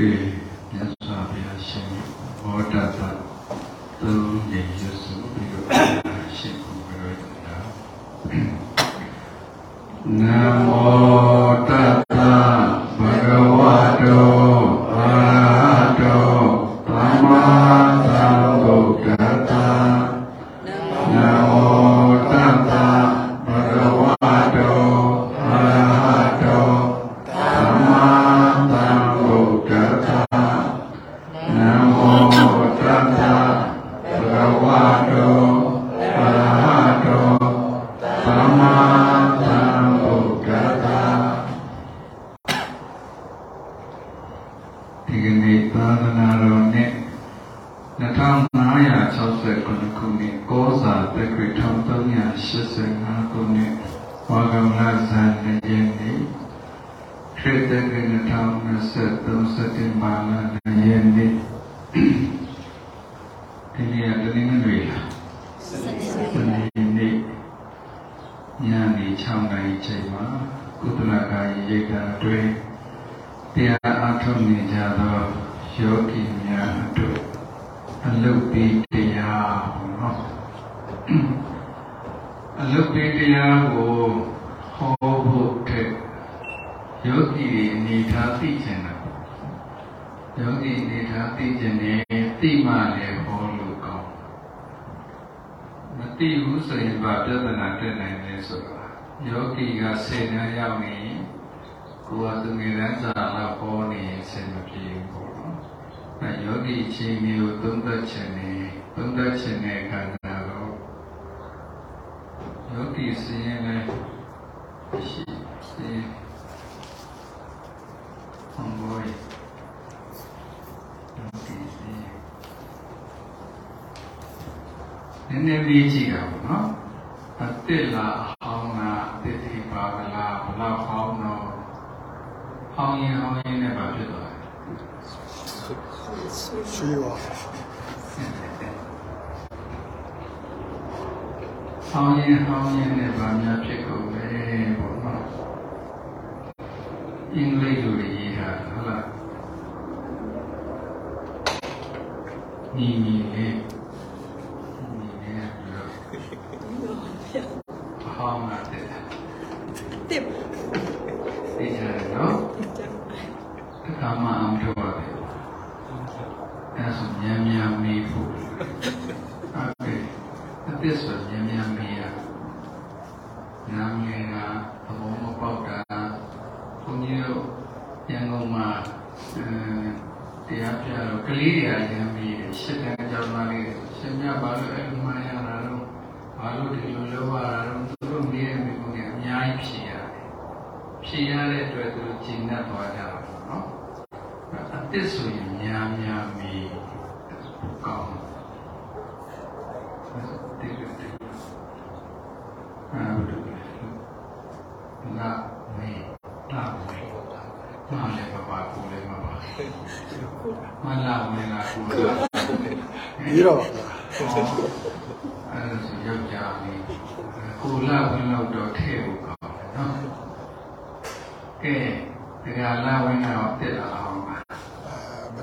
ကေမြတ်စွာဘုရားရှင်ဘောဓတာသုံးဉာဏ်ရစုပြီးတော့ ရင်အောင်ရင်နဲ့ဘာဖြစ်သွားလဲဆွေးပါအောင်ရင်အောင်ရင်နဲ့ဘာများဖြစ်ကုန်လဲပေါ့နော်အင်္ဂလိပ်လိုရေးတာဟုတ်လားညီညီလေး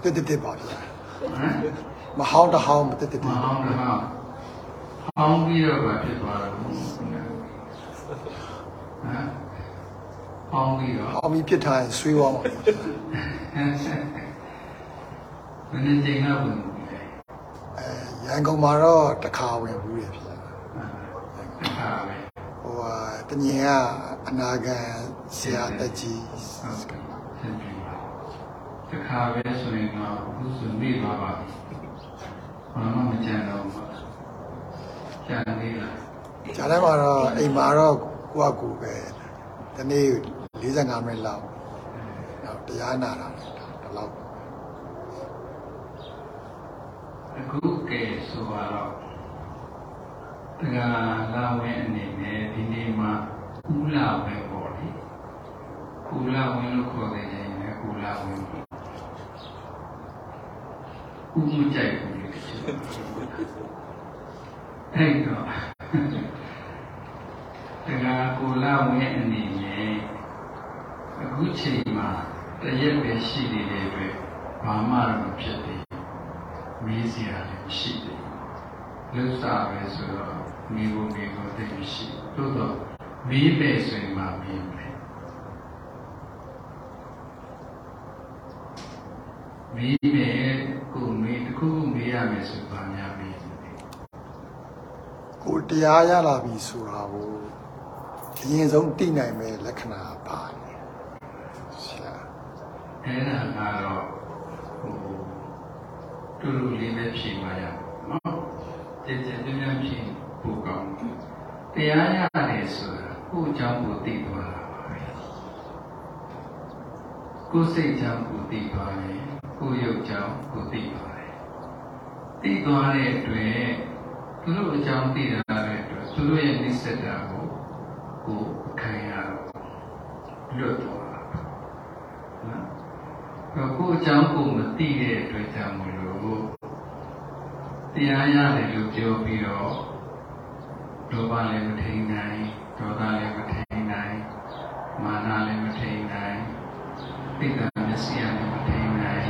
တက်တက်တက်ပါဗျာမဟောင်းတဟောင်းမတက်တက်မတက်ဟောင်းတဟောင်းဟောင်းပြီးတော့ဗာဖြစ်သွားတာဟုတ်ဟမ်ဟောင်းပြီးတော့ဟောင်းပြီးဖြစ်ထားရင်ဆွေးဝါးမှာမင်းတင်ကဝင်ဘူးလေအဲရန်ကုန်မှာတော့တခါဝင်ဘူးလေဗျာဟိုဟာတညင်ကအနာဂတ်ဆရာတက်ကြီးဟုတ်ကဲ့ တစ်ခါပဲဆိုရင်တော့အခုဆိုမိပါပါဘာမှမကြံတော့ဘူးကြံသေးလားဂျာထဲမှာတော့အိမ်မှာတော့ကိုယ့်အကူပဲဒီနေ့45မိနစ်လောက်တော့တရားနာတာဒီလောက်အခုကဲဆိုတော့တရားလာဝင်အနေနဲ့ဒီနေ့မှာကုလပဲပေါ့လေကုလဝင်လို့ခေါ်တယ်ရင်လည်းကုလဝင် ကူကူကြိုက်ဘူးအဲ့တော့တရားကိုလာဝင်အနေနဲ့အခုချိန်မှာတရက်ပဲရှိနေတဲ့အတွက်ဘာမှမဖြစ်သေးမေးစရာလည်းရှိတယ်လူစားပဲဆိုတော့မိဘမိဘသိရှိသို့တော့မေးပဲဆိုရင်မမေးဘူးမေး တရားရလာပြီဆိုတာကိုအရင်ဆုံးသိနိုင်မဲ့လက္ခဏာပါလဲဆရာအဲ့ဒါကတော့ဟိုတူတူလေးနဲ့ဖြေပါရအောင်နော်ကြည်ကြည်ပြင်းပြင်းဖြေပို့ကောင်းတယ်တရားရတယ်ဆိုတာကိုယ့်အကြောင်းကိုသိသွားတာပါပဲကိုယ်စိတ်ကြောင့်ကိုသိသွားတယ်ကိုယ်ရုပ်ကြောင့်ကိုသိသွားတယ်သိသွားတဲ့အတွက် သူတို့အကြောင်းသိတာတဲ့အတွက်သူတို့ရဲ့နိစ္စတာကိုကိုယ်ခံရတော့လွတ်သွားတာနော်ကိုယ့်အကြောင်းကိုမသိတဲ့အတွက်ကြောင့်မလို့တရားရတယ်လို့ပြောပြီးတော့လောဘလည်းမထိန်နိုင်ဒေါသလည်းမထိန်နိုင်မာနလည်းမထိန်နိုင်သိက္ခာမျက်စိလည်းမထိန်နိုင်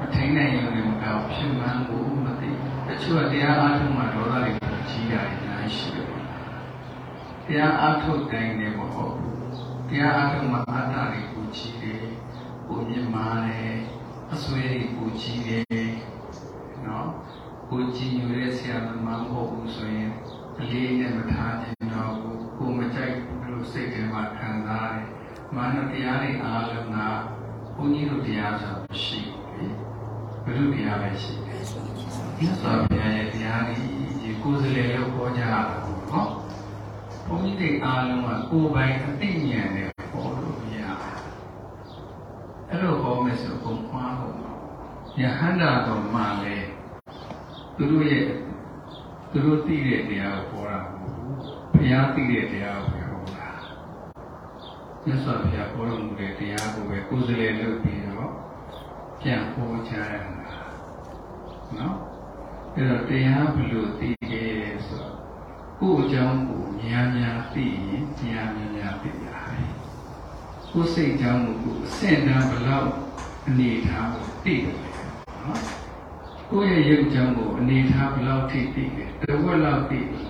မထိန်နိုင်ရုံနဲ့မကောက်ဖြစ်မှန်းကိုမသိ တချို့ကတရားအားထုတ်မှဒေါသတွေကြီးတာတွေနိုင်ရှိတယ်တရားအားထုတ်တိုင်းလည်းမဟုတ်ဘူးတရားအားထုတ်မှအာတ္တတွေကိုကြီးတယ်ကိုမြင်မာတယ်အဆွေးကိုကြီးတယ်နော်ကိုကြီးညိုတဲ့ဆရာသမားမဟုတ်ဘူးဆိုရင်အလေးနဲ့မထားခြင်းတော့ဘူးကိုမကြိုက်ဘူးလို့စိတ်ထဲမှာခံစားတယ်မာနတရားတွေအားလုံးကဘုန်းကြီးတို့တရားဆိုမရှိဘူး ဘုရုတရားပဲရှိတယ်မြတ်စွာဘုရားရဲ့တရားကြီးဒီကိုယ်စလေလို့ခေါ်ကြတာပေါ့နော်ဘုန်းကြီးတွေအားလုံးကကိုယ်ပိုင်အသိဉာဏ်နဲ့ပေါ်လို့မရဘူးအဲ့လိုဟောမယ်ဆိုဘုံမှားတော့ယဟန္တာတော်မှလည်းသူတို့ရဲ့သူတို့သိတဲ့တရားကိုဟောတာမဟုတ်ဘူးဘုရားသိတဲ့တရားကိုဟောတာမြတ်စွာဘုရားဟောတော်မူတဲ့တရားကိုပဲကိုယ်စလဲလုပ် ပြီးတော့ပြန်ဟောချရတာနော်အဲ့တော့တရားဘယ်လိုသိခဲ့လဲဆိုတော့ကိုယ်အကြောင်းကိုများများသိရင်တရားများများသိရတယ်ကိုယ်စိတ်ကြောင့်ကိုယ်အဆင့်တန်းဘလောက်အနေထားကိုသိတယ်နော်ကိုယ့်ရဲ့ရုပ်ကြောင့်ကိုအနေထားဘလောက်ထိသိတယ်တဝက်လောက်သိတယ်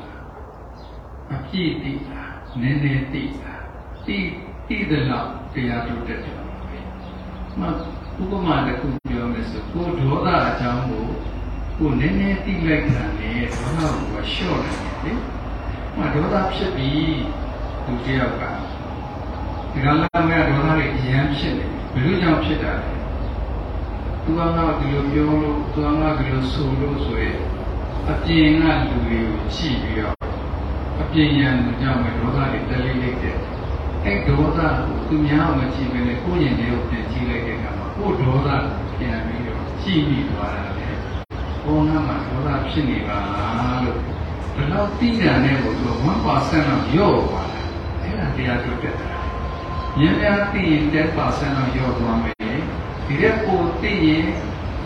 အပြည့်သိတာနည်းနည်းသိတာသိသိတဲ့လောက်တရားထုတ်တတ်တယ်မ ဥပမာတစ်ခုပြောမယ်ဆိုကိုယ်ဒေါသအကြောင်းကိုကိုယ်နည်းနည်းသိလိုက်တာနဲ့ဒေါသကိုလျှော့နိုင်တယ်လေမဒေါသဖြစ်ပြီးသူတယောက်ကဒီကလာမဲ့ဒေါသတွေအရန်ဖြစ်နေဘယ်လိုကြောင့်ဖြစ်တာလဲသူကငါဒီလိုပြောလို့သူကငါဒီလိုဆိုလို့ဆိုရင်အပြင်ကလူတွေကိုကြည့်ပြီးတော့အပြင်ရန်လူကြောင့်ပဲဒေါသတွေတက်လိမ့်လိုက်တယ်အဲ့ဒေါသကိုသူများမကြည့်ဘဲနဲ့ကိုယ့်ရင်တွေကိုပြန်ကြည့်လိုက်တဲ့အခါမှာ ကိုယ်ဒေါသပြန်ပြီးတော့ကြည့်ပြီးသွားတာလေဘုံကမှာဒေါသဖြစ်နေပါလားလို့ဘယ်တော့သိတာနဲ့ကိုသူ1%လောက်ညော့သွားတာအဲ့ဒါတရားထုတ်တဲ့တာ။ဉာဏ်များသိရင်10%လောက်ရော့သွားမယ်။ဒီတဲ့ပိုသိရင်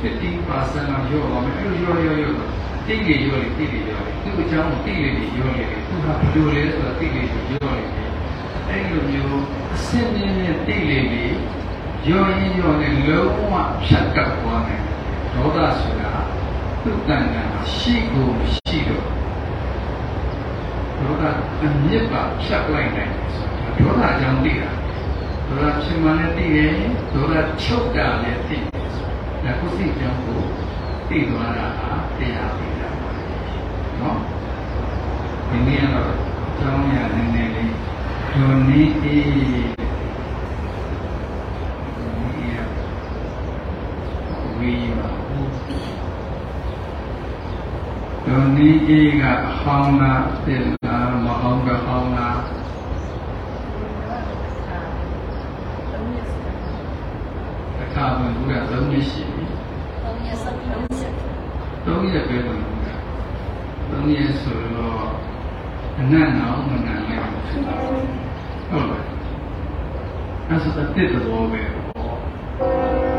50%လောက်ရော့သွားမယ်။အဲ့လိုရော့ရော့ရော့သိလေရော့လေသိလေရော့လေသူ့အကြောင်းကိုသိလေရော့လေသူကဘယ်လိုလဲဆိုတာသိလေရော့လေအဲ့လိုမျိုးအစင်းင်းနဲ့သိလေလေ ရော့ရင်ရော့လေလုံးဝဖြတ်ကပ်သွားမယ်။ဒေါသဆိုတာသူ့တန်တန်ရှိကိုမရှိတော့ဒေါသအမြစ်ပါဖြတ်လိုက်နိုင်တယ်ဆိုတာဒေါသအကြောင်းသိတာဒေါသဖြစ်မှလည်းသိတယ်ဒေါသချုပ်တာလည်းသိတယ်ဒါကိုသိကြောင်းကိုသိသွားတာဟာတရားသိတာပါနော်ဒီနေ့ကတော့ကျောင်းရနည်းနည်းလေးဒုနီအေး ဝီပါဒုနီအေးကအဟောင်းလားသိလားမဟောင်းကဟောင်းလားအခါဝင်ဘူးကသုံးနှစ်ရှိပြီသုံးရက်ပဲဝင်ဘူးကသုံးရက်ဆိုတော့အနတ်နောက်မနတ်လိုက်ဖြစ်တာဟုတ်လားအဲ့ဆိုတော့တစ်တော်ပဲခုနပြောသလိုအတစ်တရားအနေနဲ့မင်းစရာမေးခွန်းရှိမယ်ဆိုရင်ပါ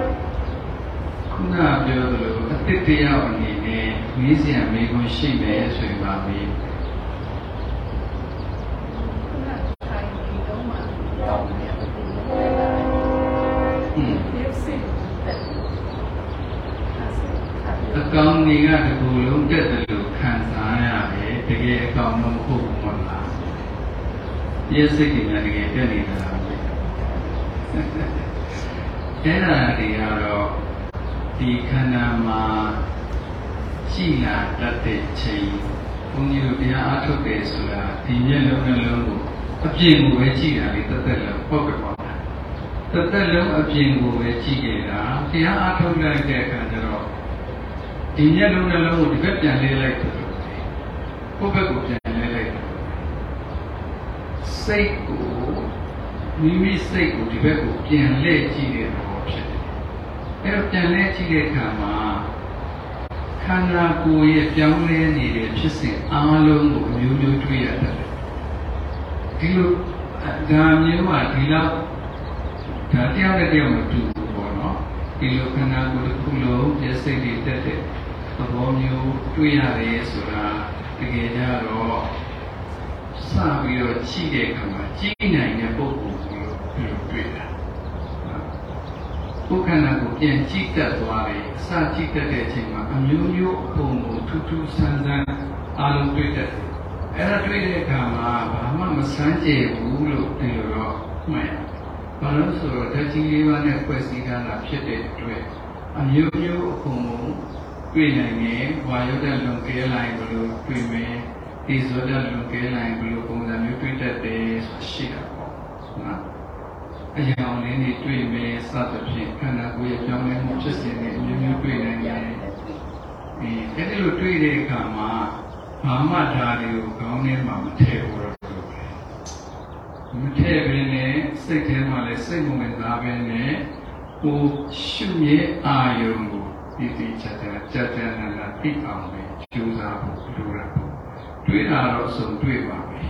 ခုနပြောသလိုအတစ်တရားအနေနဲ့မင်းစရာမေးခွန်းရှိမယ်ဆိုရင်ပါမေး Thank you. อืม Thank you. ဟုတ်အကောင်တွေကတကူလုံးတက်တယ်လို့ခံစားရတယ်တကယ်အကောင်တော့မဟုတ်ဘူးမဟုတ်လားဒီစိတ်တွေကတကယ်တက်နေတာလားအဲ့ဒါတွေကတော့ ဒီခန္ဓာမှာရှိလာတတ်တဲ့ချိန်ဘုန်းကြီးတို့တရားအားထုတ်တယ်ဆိုတာဒီမျက်လုံးနှလုံးကိုအပြည့်ကိုပဲကြည့်တာလေတက်တက်လို့ဟုတ်ကဲ့ပါတက်တက်လုံးအပြည့်ကိုပဲကြည့်ကြတာတရားအားထုတ်လိုက်တဲ့အခါကျတော့ဒီမျက်လုံးနှလုံးကိုဒီဘက်ပြန်လဲလိုက်တယ်ကိုယ့်ဘက်ကိုပြန်လဲလိုက်တယ်စိတ်ကိုမိမိစိတ်ကိုဒီဘက်ကိုပြန်လဲကြည့်တဲ့သဘောဖြစ်တယ် အဲ့တော့ပြန်လဲကြည့်တဲ့အခါမှာခန္ဓာကိုယ်ရဲ့ပြောင်းလဲနေတဲ့ဖြစ်စဉ်အားလုံးကိုအမျိုးမျိုးတွေ့ရတယ်ဒီလိုဒါမျိုးကဒီလောက်ဒါတရားနဲ့တရားမတူဘူးပေါ့နော်ဒီလိုခန္ဓာကိုယ်တစ်ခုလုံးပြည့်စိတ်တွေတက်တဲ့သဘောမျိုးတွေ့ရတယ်ဆိုတာတကယ်ကြတော့စပြီးတော့ကြည့်တဲ့အခါမှာကြည့်နိုင်တဲ့ပုံပုံမျိုးတွေ့တာ ကိုယ်ခန္ဓာကိုပြန်ကြည့်တတ်သွားတယ်အစကြည့်တတ်တဲ့အချိန်မှာအမျိုးမျိုးအပုံကိုထူးထူးဆန်းဆန်းအားလုံးတွေ့တတ်တယ်အဲ့ဒါတွေ့တဲ့အခါမှာဘာမှမဆန်းကျင်ဘူးလို့ဒီလိုတော့မှတ်ရတယ်။ဘာလို့ဆိုတော့ဓာတ်ကြီးလေးပါးနဲ့ဖွဲ့စည်းထားတာဖြစ်တဲ့အတွက်အမျိုးမျိုးအပုံကိုတွေ့နိုင်တယ်။ဝါရုဒ္ဓလွန်ကဲလိုက်ဘလို့တွေ့မယ်။ဒီဇောဒလွန်ကဲလိုက်ဘလို့ပုံစံမျိုးတွေ့တတ်တယ်ဆိုရှိတာပေါ့။နော်။ အရာလေးတွေတွေ့မယ်စသဖြင့်ခန္ဓာကိုယ်ရဲ့ပြောင်းလဲမှုဖြစ်စဉ်တွေအမျိုးမျိုးတွေ့နိုင်တယ်။အဲအဲ့ဒီလိုတွေ့တဲ့အခါမှာဘာမှဓာတ်တွေကိုခေါင်းထဲမှာမထည့်ဘူးတော့မထည့်ဘဲနဲ့စိတ်ထဲမှာလည်းစိတ်မဝင်စားဘဲနဲ့ကိုရှုရဲ့အာယုံကိုဒီဒီချာချာကြကြနာနာသိအောင်ပဲကြိုးစားဖို့လိုတာပေါ့တွေးတာတော့ဆုံးတွေးပါမယ်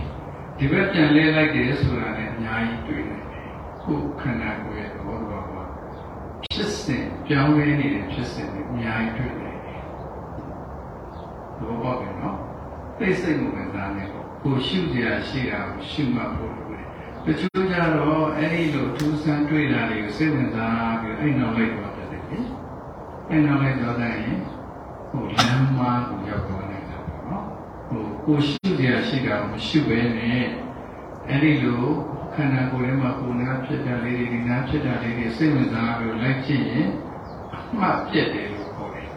ဒီဘက်ပြန်လဲလိုက်တယ်ဆိုတာလည်းအများကြီးတွေးနေတယ် ကိုခန္ဓာကိုယ်ရဲ့သဘောတော်ကဖြစ်စဉ်ပြောင်းလဲနေတဲ့ဖြစ်စဉ်တွေအများကြီးတွေ့နေတယ်ဘောပေါက်တယ်နော်သိစိတ်ကိုဝင်စားနေပေါ့ကိုရှုကြရရှိတာကိုရှုမှတ်ဖို့လိုတယ်တချို့ကြတော့အဲ့ဒီလိုထူးဆန်းတွေ့တာတွေကိုစိတ်ဝင်စားပြီးအဲ့နောက်လိုက်သွားတယ်လေအဲ့နောက်လိုက်သွားတဲ့ရင်ဟိုလမ်းမကိုရောက်သွားနေတာပေါ့နော်ဟိုကိုရှုကြရရှိတာကိုမရှုဘဲနဲ့အဲ့ဒီလို ခန္ဓာကိုယ်ထဲမှာကိုယ်နာဖြစ်တာလေးတွေဒီနာဖြစ်တာလေးတွေစိတ်ဝင်စားပြီးလိုက်ကြည့်ရင်အမှတ်ပြတ်တယ်လို့ခေါ်တယ်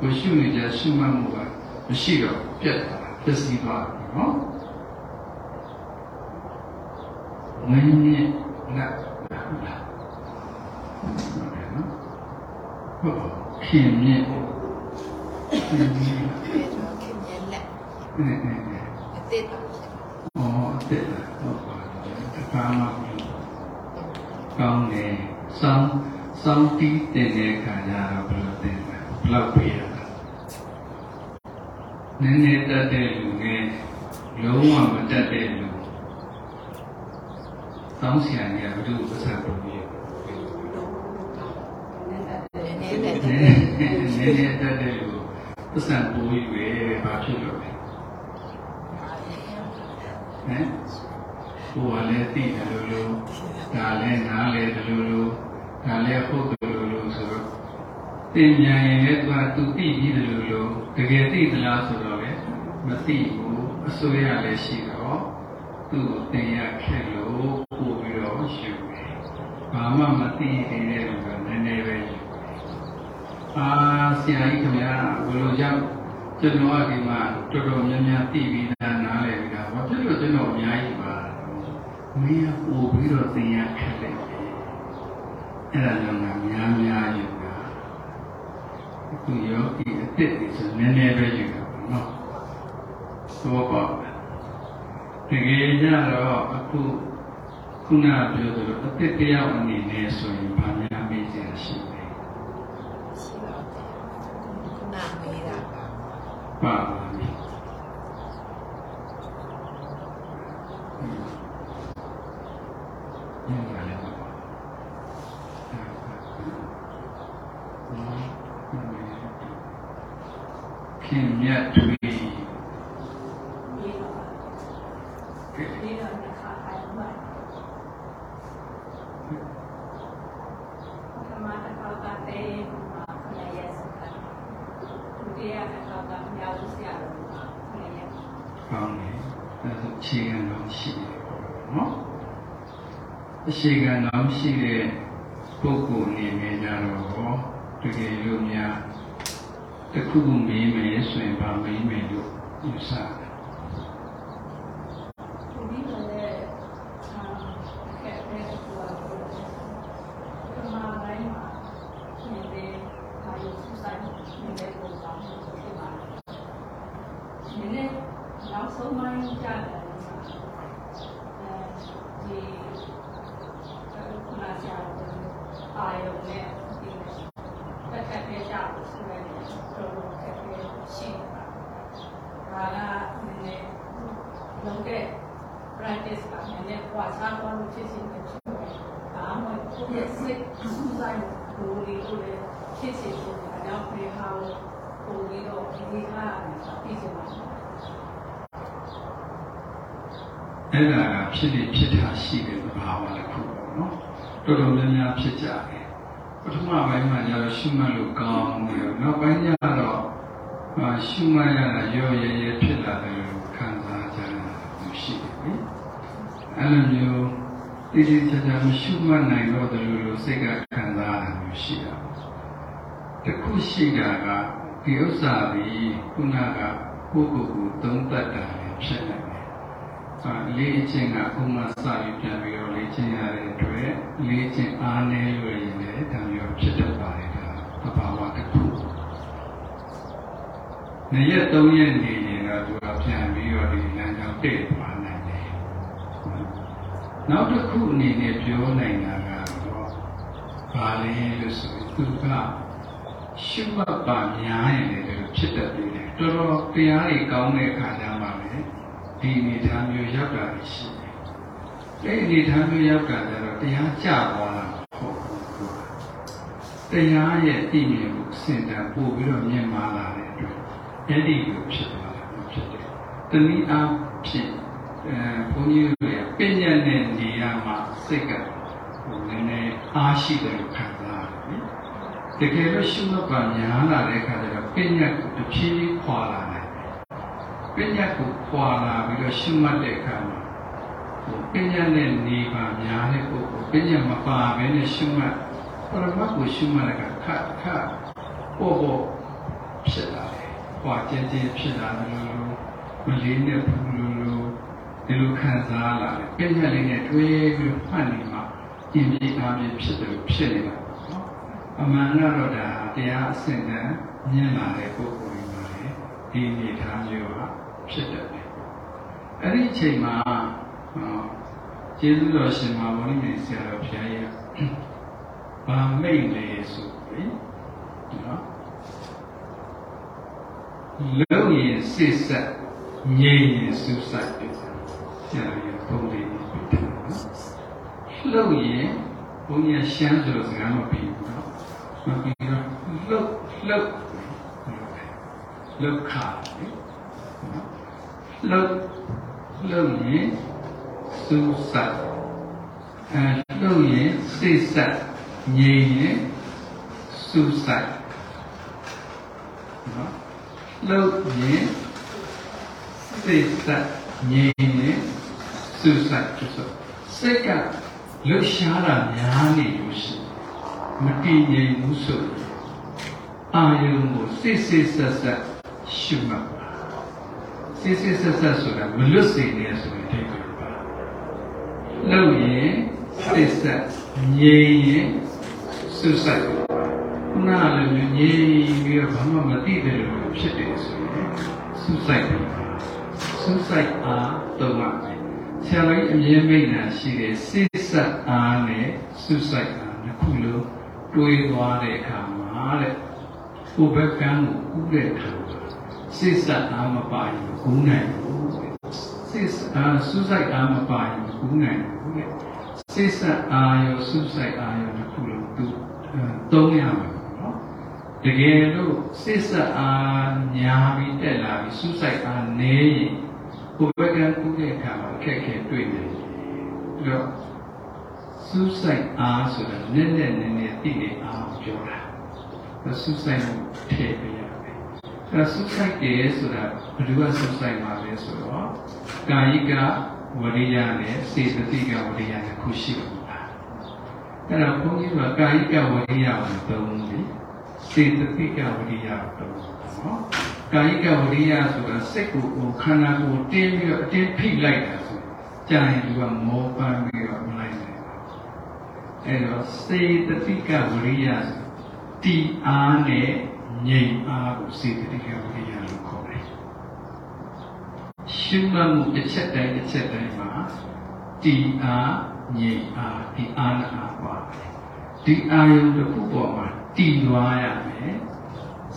ကိုရှုနေကြရှုမှတ်မှုကမရှိတော့ပြတ်သွားတာပျက်စီးသွားတယ်နော်ငင်းညက်လက်ဟုတ်လားဟုတ်ခင်မြက်ခင်မြက်ဖြစ်တော့ခင်မြက်လက်အဲအဲအဲအသေးတော့อ๋อတဲ့ဟု တ်ပါတယ်တခါမှကောင်းတယ်စောင်းစောင်းတီးတင်တဲ့ခါကျတော့ဘယ်လိုတင်လဲဘယ်လောက်ပြရလဲနည်းနည်းတတ်တဲ့လူနဲ့လုံးဝမတတ်တဲ့လူတောင်းဆရာကြီးကဘုသူ့ပတ်စံပုံပြီးနည်းနည်းနနဲ့ည်းနည်းတတ်တဲ့လူပတ်စံပုံပြီးပဲဘာဖြစ်လို့လဲဟမ် ကိုယ်ကလည်းသိတယ်လို့လို့ဒါလည်းနားလေတယ်လို့လို့ဒါလည်းဟုတ်တယ်လို့လို့ဆိုတော့တင်ညာရင်လည်းသူကသူသိပြီးတယ်လို့လို့တကယ်သိသလားဆိုတော့လေမသိဘူးအစိုးရလည်းရှိတော့သူ့ကိုတင်ရခက်လို့ပို့ပြီးတော့ယူတယ်ဘာမှမသိသေးတဲ့လူကနည်းနည်းပဲယူအာဆရာကြီးခင်ဗျာဘယ်လိုကြောင့်ကျွန်တော်ကဒီမှာတော်တော်များများသိပြီးသားနားလည်ပြီးသားဘာဖြစ်လို့ကျွန်တော်အများကြီးပါ မင်းကပို့ပြီးတော့တင်ရခက်တယ်အဲ့ဒါကြောင့်ငါများများယူတာအခုယောဂီအစ်စ်တွေဆိုနည်းနည်းပဲယူတာပေါ့နော်သောပါတကယ်ကြတော့အခုခုနပြောသလိုအစ်စ်တယောက်အနေနဲ့ဆိုရင်ဗာများမေးစရာရှိတယ်ရှိတော့ခုနမေးတာကပါပါပြီညနေလည်းပါ ခင်မြတ်ထွေး ဒီတော့ဒီတော့တစ်ခါထိုင်မှဓမ္မတစ်ခါကတည်းကခဏရဲ့စကား ဦးဆရာတော်ကလည်းရ ကောင်းတယ်အဲဒါခြေခံတော်ရှိတယ်နော် အရှိခံတော်ရှိတဲ့ပုဂ္ဂိုလ်အနေနဲ့ကြတော့တကယ်လို့များတစ်ခုခုမေးမယ်ဆိုရင်ဗာမေးမယ်လို့ယူဆတယ်ဒီနေ့လည်းအာခက်တဲ့ကူအပ်လို့ဒီမှာတိုင်းမှာနေတဲ့ကာယစုဆိုင်နေတဲ့ပုံစံမျိုးဖြစ်ပါတယ်။ဒီနေ့နောက်ဆုံးမှကြားတယ်အဲဒီခုန ဆရာတော်အာယုံနဲ့ဒီတက်တက်ပြကြလို့ဆိုရတယ်တော်တော်ခက်ခဲရှိတာ။ဒါကနည်းနည်းလုံးတဲ့ practice ကနည်းနည်းပွားစားသွားလို့ဖြစ်စီနေဖြစ်တယ်။ဒါမှမဟုတ်ကိုယ့်ရဲ့စိတ်စူးစိုက်လို့ဒီလိုလေးဖြစ်စီနေတယ်။အကြောင်းပြေဟာကိုပုံပြီးတော့ဒီဟာပြီးစမှာအဲ့ဒါကဖြစ်ဖြစ်ဖြစ်တာရှိတဲ့သဘာဝတစ်ခုပေါ့နော် တော်တော်များများဖြစ်ကြတယ်ပထမပိုင်းမှာကျတော့ရှုမှတ်လို့ကောင်းတယ်နောက်ပိုင်းကျတော့အာရှုမှတ်ရတာရောရဲရဲဖြစ်လာတယ်လို့ခံစားကြတာမျိုးရှိတယ်နိအဲ့လိုမျိုးတိတိကျကျမရှုမှတ်နိုင်တော့တယ်လို့စိတ်ကခံစားရတာမျိုးရှိတာတခုရှိတာကဒီဥစ္စာပြီးခုနကကိုယ့်ကိုယ်ကိုသုံးသပ်တာလည်းဖြစ်နေတယ်အာ လေးအချင်းကဥမာစပြီးပြန်ပြီးတော့လေးချင်းရတဲ့အတွက်လေးချင်းအားနည်းလို့ရင်လည်းဒါမျိုးဖြစ်တတ်ပါတယ်ဒါသဘာဝတစ်ခု။နေ့ရက်၃ရက်နေရင်တော့သူကပြန်ပြီးတော့ဒီလမ်းကြောင်းတည့်သွားနိုင်တယ်။နောက်တစ်ခုအနေနဲ့ပြောနိုင်တာကတော့ဘာလဲလို့ဆိုရင်သူကရှုမှတ်ပါများရင်လည်းဒီလိုဖြစ်တတ်တယ်။တော်တော်တရားတွေကောင်းတဲ့အခါကျမှလည်း ဒီအနေထားမျိုးရောက်တာရှိတယ်။အဲ့ဒီအနေထားမျိုးရောက်တာကျတော့တရားကြသွားတာမဟုတ်ဘူး။တရားရဲ့အမြင်ကိုစင်တန်ပို့ပြီးတော့မြင်မာလာတဲ့အတွက်အဲ့ဒီလိုဖြစ်သွားတာဖြစ်တယ်။တနည်းအားဖြင့်အဲဘုန်းကြီးတို့ရဲ့ပညာနဲ့နေရာမှာစိတ်ကဟိုနည်းနည်းအားရှိတယ်လို့ခံစားရတယ်။တကယ်လို့ရှုမှတ်ပါများလာတဲ့အခါကျတော့ပညာကိုတစ်ဖြည်းဖြည်းခွာလာတယ် ပညာကိုခွာလာပြီးတော့ရှုမှတ်တဲ့အခါမှာဟိုပညာနဲ့နေပါများတဲ့ပုဂ္ဂိုလ်ပညာမပါဘဲနဲ့ရှုမှတ်ပရမတ်ကိုရှုမှတ်တဲ့အခါခတ်ခတ်ပေါ်ပေါ်ဖြစ်လာတယ်။ဟွာကျင်းကျင်းဖြစ်လာတယ်လို့မလေးနဲ့ဘူးလို့လို့ဒီလိုခံစားလာတယ်။ပညာလေးနဲ့တွဲပြီးမှတ်နေမှာအင်းပြေအားဖြင့်ဖြစ်တယ်လို့ဖြစ်နေတာပေါ့နော်။အမှန်ကတော့ဒါတရားအစစ်နဲ့မြင်လာတဲ့ပုဂ္ဂိုလ်တွေပါလေ။ဒီအနေထားမျိုးဟာ ဖြစ်တတ်တယ်။အဲ့ဒီအချိန်မှာဟောကျေးဇူးတော်ရှင်မာမောနိမေဆရာတော်ဘုရားရဲ့ဗာမိတ်လေဆိုပြီးနော်လုံရင်စစ်ဆက်ငြိမ်ရင်စူးစိုက်တယ်ဆရာရဲ့ပုံလေးပြတယ်နော်လုံရင်ဘုန်းကြီးရှမ်းဆိုတော့စကားမပြီးဘူးနော်မပြီးတော့လုံလုံလောက်ခါ လောက်လောက်ရင်စူးစပ်အဲလောက်ရင်စိတ်ဆက်ငြိမ်ရင်စူးစပ်နော်လောက်ရင်စိတ်ဆက်ငြိမ်ရင်စူးစပ်ဆိုစိတ်ကလှုပ်ရှားတာများနေလို့ရှိရင်မတည်ငြိမ်ဘူးဆိုရင်အာယုံကိုစစ်စစ်ဆက်ဆက်ရှုမှတ်ပါ စစ်စစ်ဆက်ဆက်ဆိုတာမလွတ်စေနဲ့ဆိုရင်တိတ်ကြပါလို့ရင်စစ်ဆက်ငြိမ်ရင်စွတ်ဆိုင်ပါခုနကလည်းငြိမ်ပြီးတော့ဘာမှမသိတယ်လို့ဖြစ်တယ်ဆိုရင်စွတ်ဆိုင်ပါစွတ်ဆိုင်အားတော့မှဆရာကြီးအမြင်မိတ်နာရှိတဲ့စစ်ဆက်အားနဲ့စွတ်ဆိုင်အားနှစ်ခုလုံးတွေးသွားတဲ့အခါမှာတဲ့ကိုယ်ဘက်ကန်းကိုဥတဲ့အခါမှာ စိတ်ဆက်အားမပါရင်ကူးနိုင်ဘူးစိတ်အားစူးစိုက်အားမပါရင်ကူးနိုင်ဘူးတဲ့စိတ်ဆက်အားရောစူးစိုက်အားရောတစ်ခုလုံးသူသုံးရမှာနော်တကယ်လို့စိတ်ဆက်အားညာပြီးတက်လာပြီးစူးစိုက်အားနည်းရင်ကိုယ်ဘက်ကကူးတဲ့အခါမှာအခက်အခဲတွေ့နေတယ်ပြီးတော့စူးစိုက်အားဆိုတာနည်းနည်းနည်းနည်းသိတဲ့အားကိုပြောတာစူးစိုက်မှုထည့်ပေးရတယ် အဲဆုဆိုင်ကဲဆိုတာဘယ်သူကဆုဆိုင်မှာလဲဆိုတော့ကာယိကဝရိယနဲ့စေတသိကဝရိယနဲ့ခုရှိပါအဲ့တော့ဘုန်းကြီးကကာယိကဝရိယကိုသုံးပြီစေတသိကဝရိယကိုသုံးနော်ကာယိကဝရိယဆိုတာစိတ်ကိုဟိုခန္ဓာကိုယ်တင်းပြီးတော့အတင်းဖိလိုက်တာဆိုကြာရင်သူကမောပန်းပြီးတော့မလိုက်နိုင်ဘူးအဲ့တော့စေတသိကဝရိယဆိုတီအားနဲ့ ငြိမ်အားကိုစေတသိကဝရိယလို့ခေါ်တယ်ရှုမှတ်မှုတစ်ချက်တိုင်းတစ်ချက်တိုင်းမှာတီအားငြိမ်အားဒီအားနဲ့အားပါဒီအာယုံတစ်ခုပေါ်မှာတည်သွားရမယ်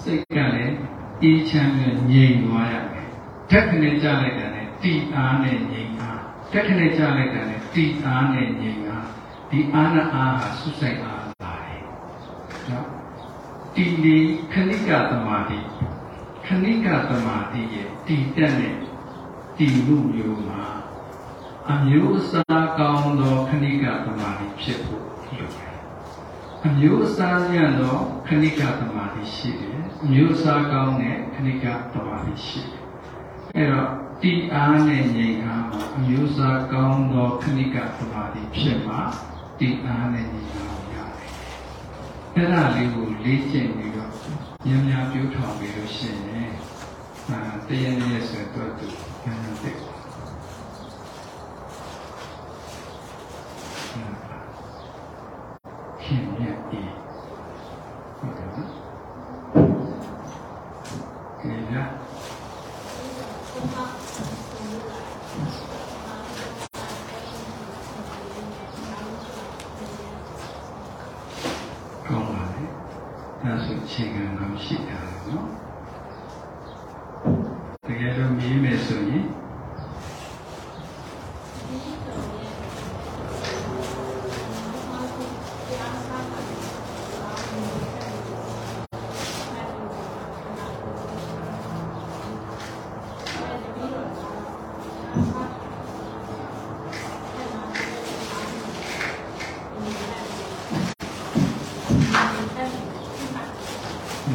စိတ်ကလည်းအေးချမ်းနဲ့ငြိမ်သွားရမယ်ဓာတ်ခနဲ့ကြားလိုက်တာနဲ့တည်အားနဲ့ငြိမ်အားဓာတ်ခနဲ့ကြားလိုက်တာနဲ့တည်အားနဲ့ငြိမ်အားဒီအားနဲ့အားဟာဆုစိတ်အားပါတယ်နော် ဒီဒီခဏိကသမာဓိခဏိကသမာဓိရဲ့တည်တက်တဲ့တည်မှုမျိုးမှာအမျိုးအစားကောင်းသောခဏိကသမာဓိဖြစ်ဖို့လိုတယ်အမျိုးအစားညံ့သောခဏိကသမာဓိရှိတယ်အမျိုးအစားကောင်းတဲ့ခဏိကသမာဓိရှိတယ်အဲ့တော့တီအားနဲ့ငြိမ်အားမှာအမျိုးအစားကောင်းသောခဏိကသမာဓိဖြစ်မှာတီအားနဲ့ငြိမ်အားကိုရတယ် အဲ့ဒါလေးကိုလေ့ကျင့်ပြီးတော့ညံ့ညံ့ပြောထောင်ပြီးလို့ရှိရင်အာတရရဲ့ဆိုတော့သူညံ့ညံ့သိခင်မြတ်ဤဟုတ်တယ်နော်ခေရ ကောင်းပါလေဒါဆိုအခြေခံကောင်းရှိတာလေနော်တကယ်လို့မြည်မယ်ဆိုရင်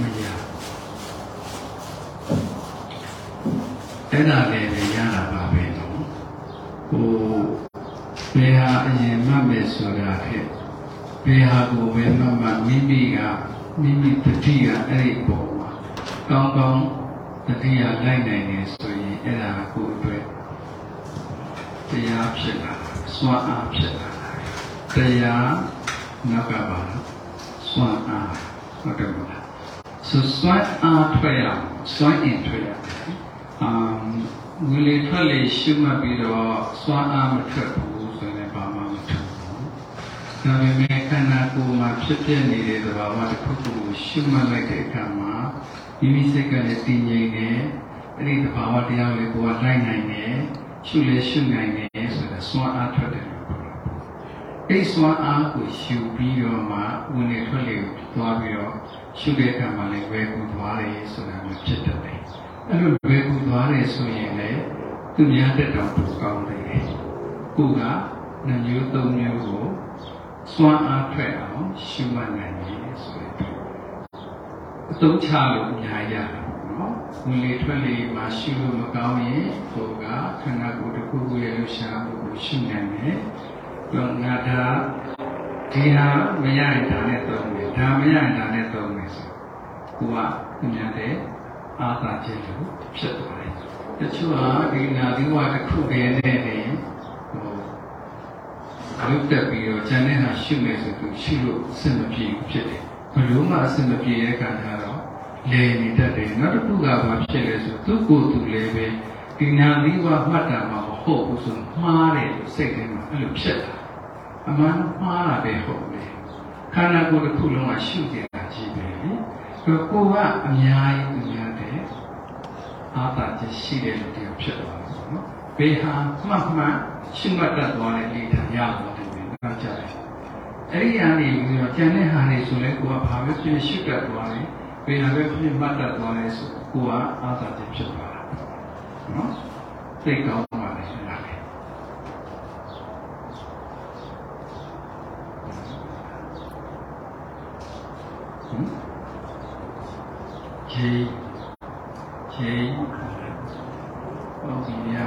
မရအဲ့ဒါလည်းပဲရတာပါပဲနော်ဟိုဘယ်ဟာအရင်မှတ်မယ်ဆိုတာခက်ဘယ်ဟာကိုပဲမှတ်မှမိမိက မိမိတတိကအဲ့ဒီပုံမှာကောင်းကောင်းတတိယလိုက်နိုင်နေဆိုရင်အဲ့ဒါကိုအတွက်တရားဖြစ်လာစွမ်းအားဖြစ်လာတရားနောက်ကပါစွမ်းအားဟုတ်တယ်မလားဆိုစွမ်းအားထွက်ရအောင်စွမ်းအင်ထွက်ရအောင်အာငွေလေးထွက်လေရှုမှတ်ပြီးတော့စွမ်းအားမထွက်ဘူးဆိုရင်ဘာမှမထွက်ဘူး ဒါပေမဲ့ခန္ဓာကိုယ်မှာဖြစ်ပြနေတဲ့သဘာဝတစ်ခုခုကိုရှုမှတ်လိုက်တဲ့အခါမှာမိမိစိတ်ကလည်းတည်ငြိမ်တယ်အဲ့ဒီသဘာဝတရားလေးကိုယ်ကလိုက်နိုင်တယ်ရှုလေရှုနိုင်တယ်ဆိုတော့စွမ်းအားထွက်တယ်လို့ပြောတာအဲ့စွမ်းအားကိုရှုပြီးတော့မှဝင်လေထွက်လေကိုသွားပြီးတော့ရှုတဲ့အခါမှာလည်းဝေကူသွားတယ်ဆိုတာမျိုးဖြစ်တတ်တယ်။အဲ့လိုဝေကူသွားတယ်ဆိုရင်လည်းသူများတက်တော်ပူကောင်းတယ်။ကိုကနှမျိုးသုံးမျိုးကို စွမ်းအားထွက်အောင်ရှုမှတ်နိုင်တယ်ဆိုရင်အသုံးချလို့အများကြီးရတယ်နော်။ဝင်လေထွက်လေမှာရှုလို့မကောင်းရင်ကိုကခန္ဓာကိုယ်တစ်ခုခုရဲ့လှူရှားမှုကိုရှုနိုင်တယ်။တော့ငါဒါဒီဟာမရရင်ဒါနဲ့သုံးမယ်ဒါမရရင်ဒါနဲ့သုံးမယ်ဆိုကိုကသူများတဲ့အာသာခြင်းလို့ဖြစ်သွားတယ်တချို့ဟာဒီနာဒီဝါတစ်ခုတည်းနဲ့နေဟို လုတ်တက်ပြီးတော့ဉာဏ်နဲ့ဟာရှုမယ်ဆိုသူရှုလို့အဆင်မပြေဘူးဖြစ်တယ်ဘလို့မှအဆင်မပြေတဲ့ခါကျတော့လေနေတတ်တယ်နောက်တစ်ခုကဘာဖြစ်လဲဆိုသူ့ကိုယ်သူလည်းပဲဒီနာဒီဝါမှတ်တာမှမဟုတ်ဘူးဆိုမှားတယ်စိတ်ထဲမှာအဲ့လိုဖြစ်တာအမှန်မှားတာပဲဟုတ်တယ်ခန္ဓာကိုယ်တစ်ခုလုံးကရှုကြတာကြီးပဲလေဆိုကိုယ်ကအများကြီးသူများတဲ့အာသာချက်ရှိတယ်လို့တရားဖြစ်သွားတယ်နော်ဘေဟာမှတ်မှတ် ရှုမှတ်တတ်သွားတဲ့လေ့ထရသွားတယ်ပဲနောက်ကြတယ်အဲ့ဒီအနေပြီးတော့ကျန်တဲ့ဟာတွေဆိုလဲကိုယ်ကဘာပဲဖြစ်ရှုတတ်သွားတယ်ဘေဟာပဲဖြစ်မှတ်တတ်သွားတယ်ဆိုကိုယ်ကအာသာချက်ဖြစ်သွားတာနော်သိကောင်းပါလေလားဟင်ခြေ ချိန်ဟုတ်ပြီဗျာ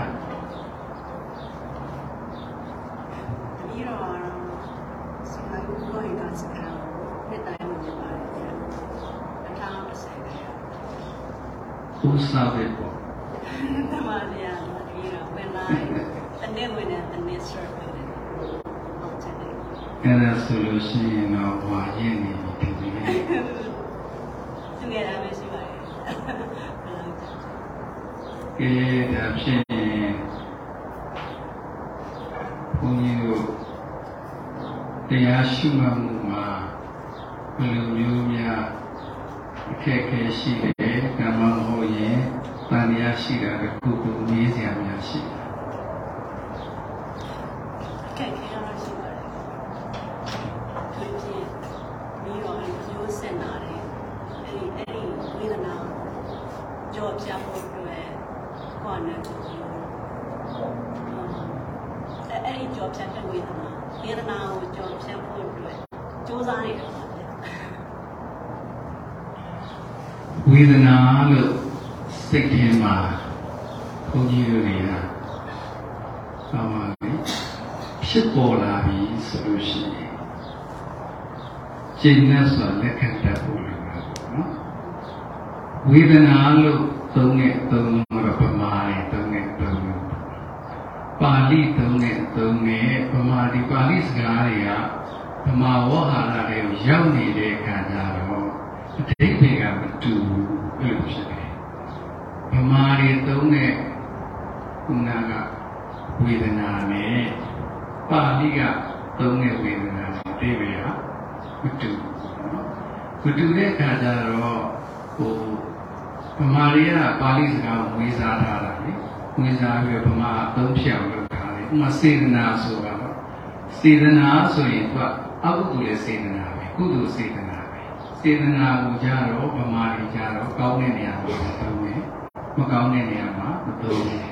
ပြီးတော့စကားကိုပြောရင်ကစကားကိုနှစ်တိုင်းဝင်ပါတယ်ဗျာအထောင်းတစ်ဆယ်ပဲ ဦးစားပဲပေါ့တမန်ရပြီးတော့ဝင်လာတနေ့ဝင်တဲ့တနေ့ serve ပဲဟုတ်တယ်အဲ့ဒါဆိုလို့ရှိရင်တော့ဝါရင်နေပြီဒီနေ့သူငယ်တာပဲရှိပါတယ်ဘယ်လိုလဲကဲဒါဖြစ်ရင်ဘုန်းကြီးတို့တရားရှိမှတ်မှုမှာဘယ်လိုမျိုးများအခက်အခဲရှိတယ်ကမ္မမဟုတ်ရင်တန်တရားရှိတာကခုခုမေးစရာများရှိတယ် ကဲခဲရရှိပါတယ်သူကြီးပြီးတော့ရိုးစင်လာတယ်အဲ့ဒီအဲ့ဒီဝေဒနာကြောပြဖို့အတွက်ခေါ်နေတယ်အဲ့ဒီကြောပြတဲ့ဝေဒနာဝေဒနာကိုကြောပြဖို့အတွက်စူးစမ်းနေတယ်ပါဗျာ ဝေ ဒနာလို့စိတ်ထဲမှာဘုန်းကြီးတို့တွေကဆောင်းပါလေဖြစ်ပေါ်လာပြီဆိုလို့ရှိရင်ကျင့်နဲ့ဆိုလက်ခံတတ်ဖို့လိုတာပေါ့နော်ဝေဒနာလို့သုံးတဲ့သုံးလုံးကတော့ဗမာတွေသုံးတဲ့သုံးလုံးပါဠိသုံးတဲ့သုံးတဲ့ဗမာဒီပါဠိစကားတွေကဗမာဝဟာရတွေကိုရောက်နေတဲ့အခါကျတော့အထိပ္ပယ်က မတူဘူးအဲ့လိုဖြစ်တယ်ဗမာတွေသုံးတဲ့ခုနကဝေဒနာနဲ့ပါဠိကသုံးတဲ့ဝေဒနာနဲ့အထိပ္ပယ်ကမတူဘူးနော်မတူတဲ့အခါကျတော့ဟိုဗမာတွေကပါဠိစကားကိုဝေစားထားတာလေဝေစားပြီးတော့ဗမာအသုံးဖြတ်အောင်လုပ်ထားတယ်ဥပမာစေတနာဆိုတာတော့စေတနာဆိုရင်သူကအကုသိုလ်ရဲ့စေတနာပဲကုသိုလ်စေတနာပဲ စေတနာကိုကြတော့ဗမာတွေကြတော့ကောင်းတဲ့နေရာမှာသုံးတယ်မကောင်းတဲ့နေရာမှာမသုံးဘူး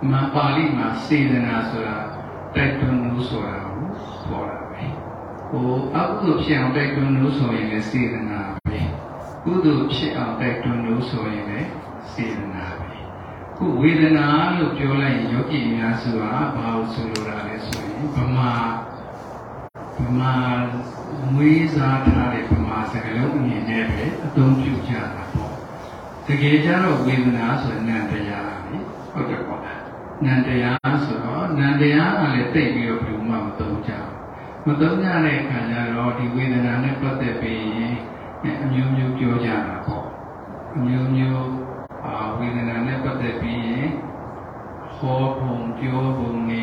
ဒီမှာပါဠိမှာစေတနာဆိုတာတိုက်တွန်းလို့ဆိုတာကိုခေါ်တာပဲဟိုအကုသိုလ်ဖြစ်အောင်တိုက်တွန်းလို့ဆိုရင်လည်းစေတနာပဲကုသိုလ်ဖြစ်အောင်တိုက်တွန်းလို့ဆိုရင်လည်းစေတနာပဲခုဝေဒနာလို့ပြောလိုက်ရင်ယောဂီများဆိုတာဘာလို့ဆိုလိုတာလဲဆိုရင်ဗမာဗမာ မွေးစားထားတဲ့ဗမာစကားလုံးအမြင်နဲ့ပဲအသုံးပြုကြတာပေါ့တကယ်ကြတော့ဝေဒနာဆိုရင်နံတရားလေဟုတ်တယ်ပေါ့နံတရားဆိုတော့နံတရားကလည်းတိတ်ပြီးတော့ဘယ်လိုမှမသုံးကြဘူးမသုံးကြတဲ့အခါကျတော့ဒီဝေဒနာနဲ့ပတ်သက်ပြီးရင်အမျိုးမျိုးပြောကြတာပေါ့အမျိုးမျိုးအာဝေဒနာနဲ့ပတ်သက်ပြီးရင်ဟောပုံပြောပုံနေ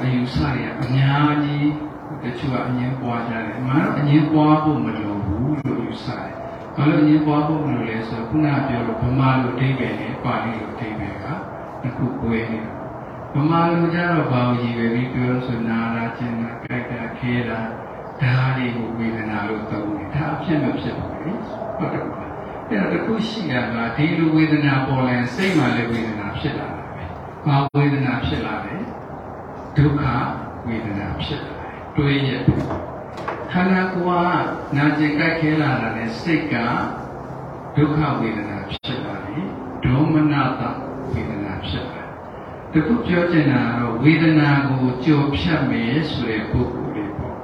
အယူဆရအများကြီး တချို့ကအငင်းပွားကြတယ်အမှန်တော့အငင်းပွားဖို့မလိုဘူးလို့ယူဆတယ်ဘာလို့အငင်းပွားဖို့မလိုလဲဆိုတော့ခုနပြောလို့ဗမာလိုအဓိပ္ပာယ်နဲ့ပါဠိလိုအဓိပ္ပာယ်ကတစ်ခုကွဲနေတာဗမာလိုကြတော့ဘာကိုရည်ရွယ်ပြီးပြောလို့ဆိုနာလာခြင်းနာကြိုက်တာခဲတာဒါတွေကိုဝေဒနာလို့သုံးတယ်ဒါအဖြစ်မဖြစ်ဘူးလေဟုတ်တယ်ပါအဲ့တော့တစ်ခုရှိတာကဒီလိုဝေဒနာပေါ်လာရင်စိတ်မှလည်းဝေဒနာဖြစ်လာတာပဲဘာဝေဒနာဖြစ်လာလဲဒုက္ခဝေဒနာဖြစ်လာ တယ်တွေးရဲ့ခန္ဓာကိုယ်ကနာကျင်ကြိုက်ခဲလာတာနဲ့စိတ်ကဒုက္ခဝေဒနာဖြစ်လာတယ်ဒေါမနတဝေဒနာဖြစ်လာတယ်တခုပြောချင်တာကတော့ဝေဒနာကိုကြော်ဖြတ်မယ်ဆိုတဲ့ပုဂ္ဂိုလ်လေးပေါ့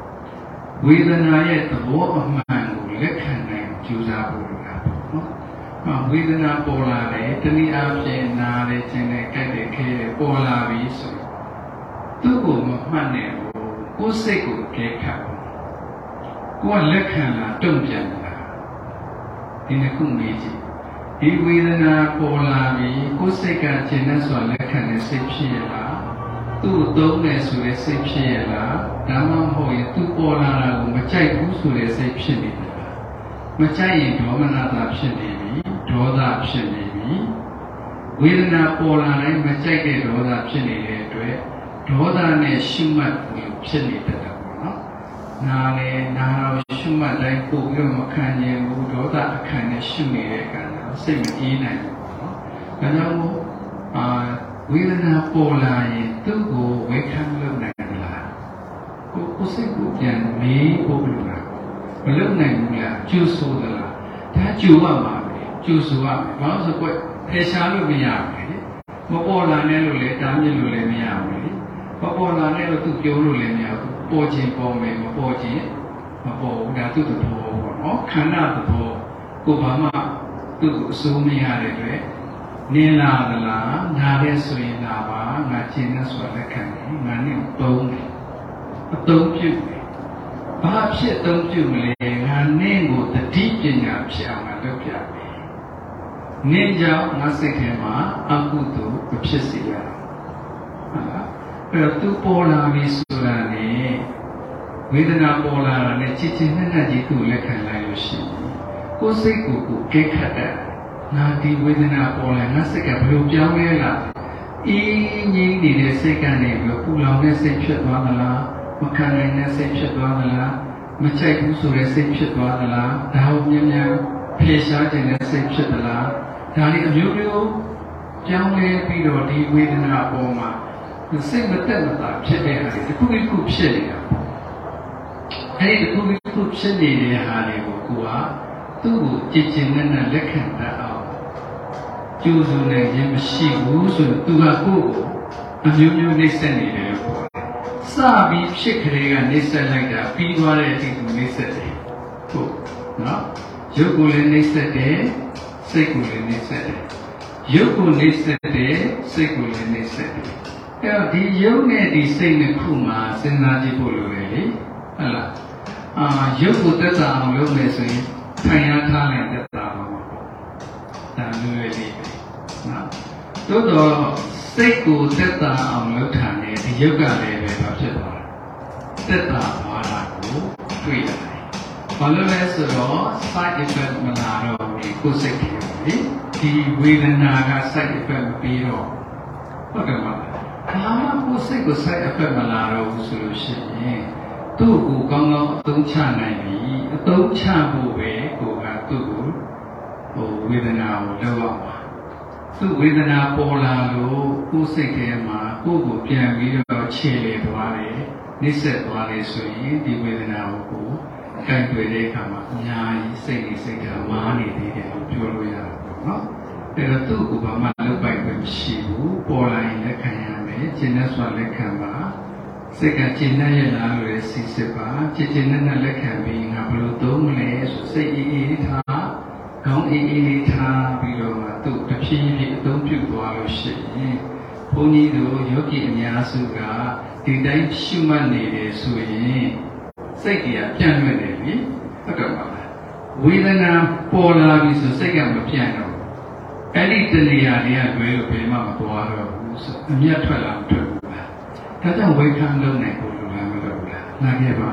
ဝေဒနာရဲ့သဘောအမှန်ကိုလက်ခံနိုင်ကြိုးစားဖို့လိုတာပေါ့နော်။ဟာဝေဒနာပေါ်လာတယ်တနည်းအားဖြင့်နားတယ်ခြင်းနဲ့ကြိုက်တယ်ခဲတယ်ပေါ်လာပြီဆိုရင်သူ့ကိုမမှတ်နဲ့ဘူး ကိုယ်စိတ်ကိုကြဲခတ်ဘူးကိုယ်ကလက်ခံလာတုံ့ပြန်လာဒီနှစ်ခုမေးကြည့်ဒီဝေဒနာပေါ်လာပြီကိုယ်စိတ်ကကျင်တဲ့ဆိုလက်ခံတဲ့စိတ်ဖြစ်ရလားသူ့သုံးတယ်ဆိုတဲ့စိတ်ဖြစ်ရလားဒါမှမဟုတ်ရင်သူပေါ်လာတာကိုမကြိုက်ဘူးဆိုတဲ့စိတ်ဖြစ်နေတယ်လားမကြိုက်ရင်ဒေါမနတာဖြစ်နေပြီဒေါသဖြစ်နေပြီဝေဒနာပေါ်လာတိုင်းမကြိုက်တဲ့ဒေါသဖြစ်နေတဲ့အတွက် ဒေါသနဲ့ရှုမှတ်လို့ဖြစ်နေတတ်တာပေါ့နော်နားလေနားတော့ရှုမှတ်တိုင်းပို့ပြီးတော့မခံရင်ဘူးဒေါသအခါနဲ့ရှုနေတဲ့အခါကျတော့စိတ်မအေးနိုင်ဘူးပေါ့နော်ဒါကြောင့်မို့အာဝေဒနာပေါ်လာရင်သူ့ကိုဝေခံလုပ်နိုင်မလားကိုကိုစိတ်ကိုပြန်မေးဖို့လိုတာမလုပ်နိုင်ဘူးလားကျူဆိုသလားဒါကျူရမှာပဲကျူဆိုရမယ်ဘာလို့ဆိုကွဖယ်ရှားလို့မရဘူးလေမပေါ်လာနဲ့လို့လေတားမြစ်လို့လည်းမရဘူးလေ မပေါ်လာနဲ့လို့သူပြောလို့လည်းမရဘူးပေါ်ခြင်းပေါ်မယ်မပေါ်ခြင်းမပေါ်ဘူးဒါသူ့သဘောပေါ့နော်ခန္ဓာသဘောကိုဘာမှသူ့ကိုအစိုးမရတဲ့အတွက်နင်းလာသလားငါလည်းဆိုရင်လာပါငါကျင်တဲ့ဆိုလက်ခံတယ်ငါနဲ့တုံးတယ်အတုံးပြုတ်တယ်ဘာဖြစ်အတုံးပြုတ်မလဲငါနဲ့ကိုတတိပညာဖြစ်အောင်ငါလုပ်ပြမယ်နင်းကြောင့်ငါစိတ်ထဲမှာအကုသိုလ်မဖြစ်စေရအောင်ဟုတ်လား အဲ့တော့သူပေါ်လာပြီဆိုတာနဲ့ဝေဒနာပေါ်လာတာနဲ့ချစ်ချင်းနဲ့နဲ့ကြီးသူ့လက်ခံလိုက်လို့ရှိရင်ကိုယ်စိတ်ကိုကိုယ်ကိတ်ခတ်တဲ့ငါဒီဝေဒနာပေါ်လာငါစိတ်ကဘယ်လိုပြောင်းလဲလာအင်းငြိမ်းနေတဲ့စိတ်ကနေပြီးတော့ပူလောင်တဲ့စိတ်ဖြစ်သွားမလားမခံနိုင်တဲ့စိတ်ဖြစ်သွားမလားမချိုက်ဘူးဆိုတဲ့စိတ်ဖြစ်သွားသလားဒါကိုမြင်မြန်ဖြေရှားခြင်းတဲ့စိတ်ဖြစ်သလားဒါလေးအမျိုးမျိုးပြောင်းလဲပြီးတော့ဒီဝေဒနာပေါ်မှာ စိတ်မတက်မတာဖြစ်တဲ့ဟာတွေတစ်ခုတစ်ခုဖြစ်နေတာပေါ့အဲဒီတစ်ခုတစ်ခုဖြစ်နေတဲ့ဟာတွေကိုကိုကသူ့ကိုကြည်ကျင်နဲ့နဲ့လက်ခံတတ်အောင်ကျိုးစုံနေရင်မရှိဘူးဆိုတော့သူကကိုယ့်ကိုအမျိုးမျိုးနှိမ့်ဆက်နေတယ်လို့ပြောတယ်စပြီးဖြစ်ကလေးကနှိမ့်ဆက်လိုက်တာပြီးသွားတဲ့အချိန်သူနှိမ့်ဆက်တယ်ဟုတ်နော်ရုပ်ကိုလည်းနှိမ့်ဆက်တယ်စိတ်ကိုလည်းနှိမ့်ဆက်တယ်ရုပ်ကိုနှိမ့်ဆက်တယ်စိတ်ကိုလည်းနှိမ့်ဆက်တယ် အဲ့တော့ဒီရုပ်နဲ့ဒီစိတ်နှစ်ခုမှာစဉ်းစားကြည့်ဖို့လိုတယ်လေဟုတ်လားအာရုပ်ကိုသက်သာအောင်လုပ်မယ်ဆိုရင်ထိုင်ရထားလိုက်သက်သာအောင်ပေါ့ဒါလွယ်လေးပဲနော်သို့တော့စိတ်ကိုသက်သာအောင်လုပ်ထားတယ်ဒီရုပ်ကလည်းပဲဘာဖြစ်သွားလဲသက်သာသွားတာကိုတွေ့ရတယ်ဘာလို့လဲဆိုတော့ side effect မလာတော့ဘူးလေကိုယ်စိတ်ကြီးလေဒီဝေဒနာက side effect မပြီးတော့ဟုတ်တယ်မလား ဘာမှကိုယ်စိတ်ကို side effect မလာတော့ဘူးဆိုလို့ရှိရင်သူ့ကိုကောင်းကောင်းအသုံးချနိုင်ပြီအသုံးချဖို့ပဲကိုကသူ့ကိုဟိုဝေဒနာကိုလောက်အောင်ပါသူ့ဝေဒနာပေါ်လာလို့ကိုယ်စိတ်ထဲမှာကိုယ့်ကိုပြန်ပြီးတော့ခြေလေသွားတယ်နှိစ္စက်သွားတယ်ဆိုရင်ဒီဝေဒနာကိုကိုကိုင်တွေ့တဲ့အခါမှာအများကြီးစိတ်နဲ့စိတ်ကမားနေသေးတယ်လို့ပြောလို့ရတာပေါ့နော် အဲ့တော့သူ့ကိုဘာမှလုပ်ပိုက်ခွင့်မရှိဘူးပေါ်လာရင်လက်ခံရမယ်ကျင့်တဲ့ဆိုလက်ခံပါစိတ်ကကျင့်တဲ့ရလားလို့လည်းစီစစ်ပါကျင့်ကျင့်နဲ့လက်ခံပြီးငါဘယ်လိုသုံးမလဲဆိုစိတ်အေးအေးထားခေါင်းအေးအေးလေးထားပြီးတော့မှသူ့တစ်ဖြည်းဖြည်းအသုံးပြုသွားလို့ရှိရင်ဘုန်းကြီးတို့ယောဂီအများစုကဒီတိုင်းရှုမှတ်နေတယ်ဆိုရင်စိတ်ကြီးကပြန့်လွင့်နေပြီဟုတ်တယ်မလားဝေဒနာပေါ်လာပြီဆိုစိတ်ကမပြန့်တော့ဘူး အဲ့ဒီတဏှာတွေကတွဲလို့ဘယ်မှမသွားတော့ဘူးဆိုအမျက်ထွက်လာမထွက်ဘူးလားဒါကြောင့်ဝေခံလုံးနိုင်ကိုလိုလားမလိုဘူးလားနားခဲ့ပါ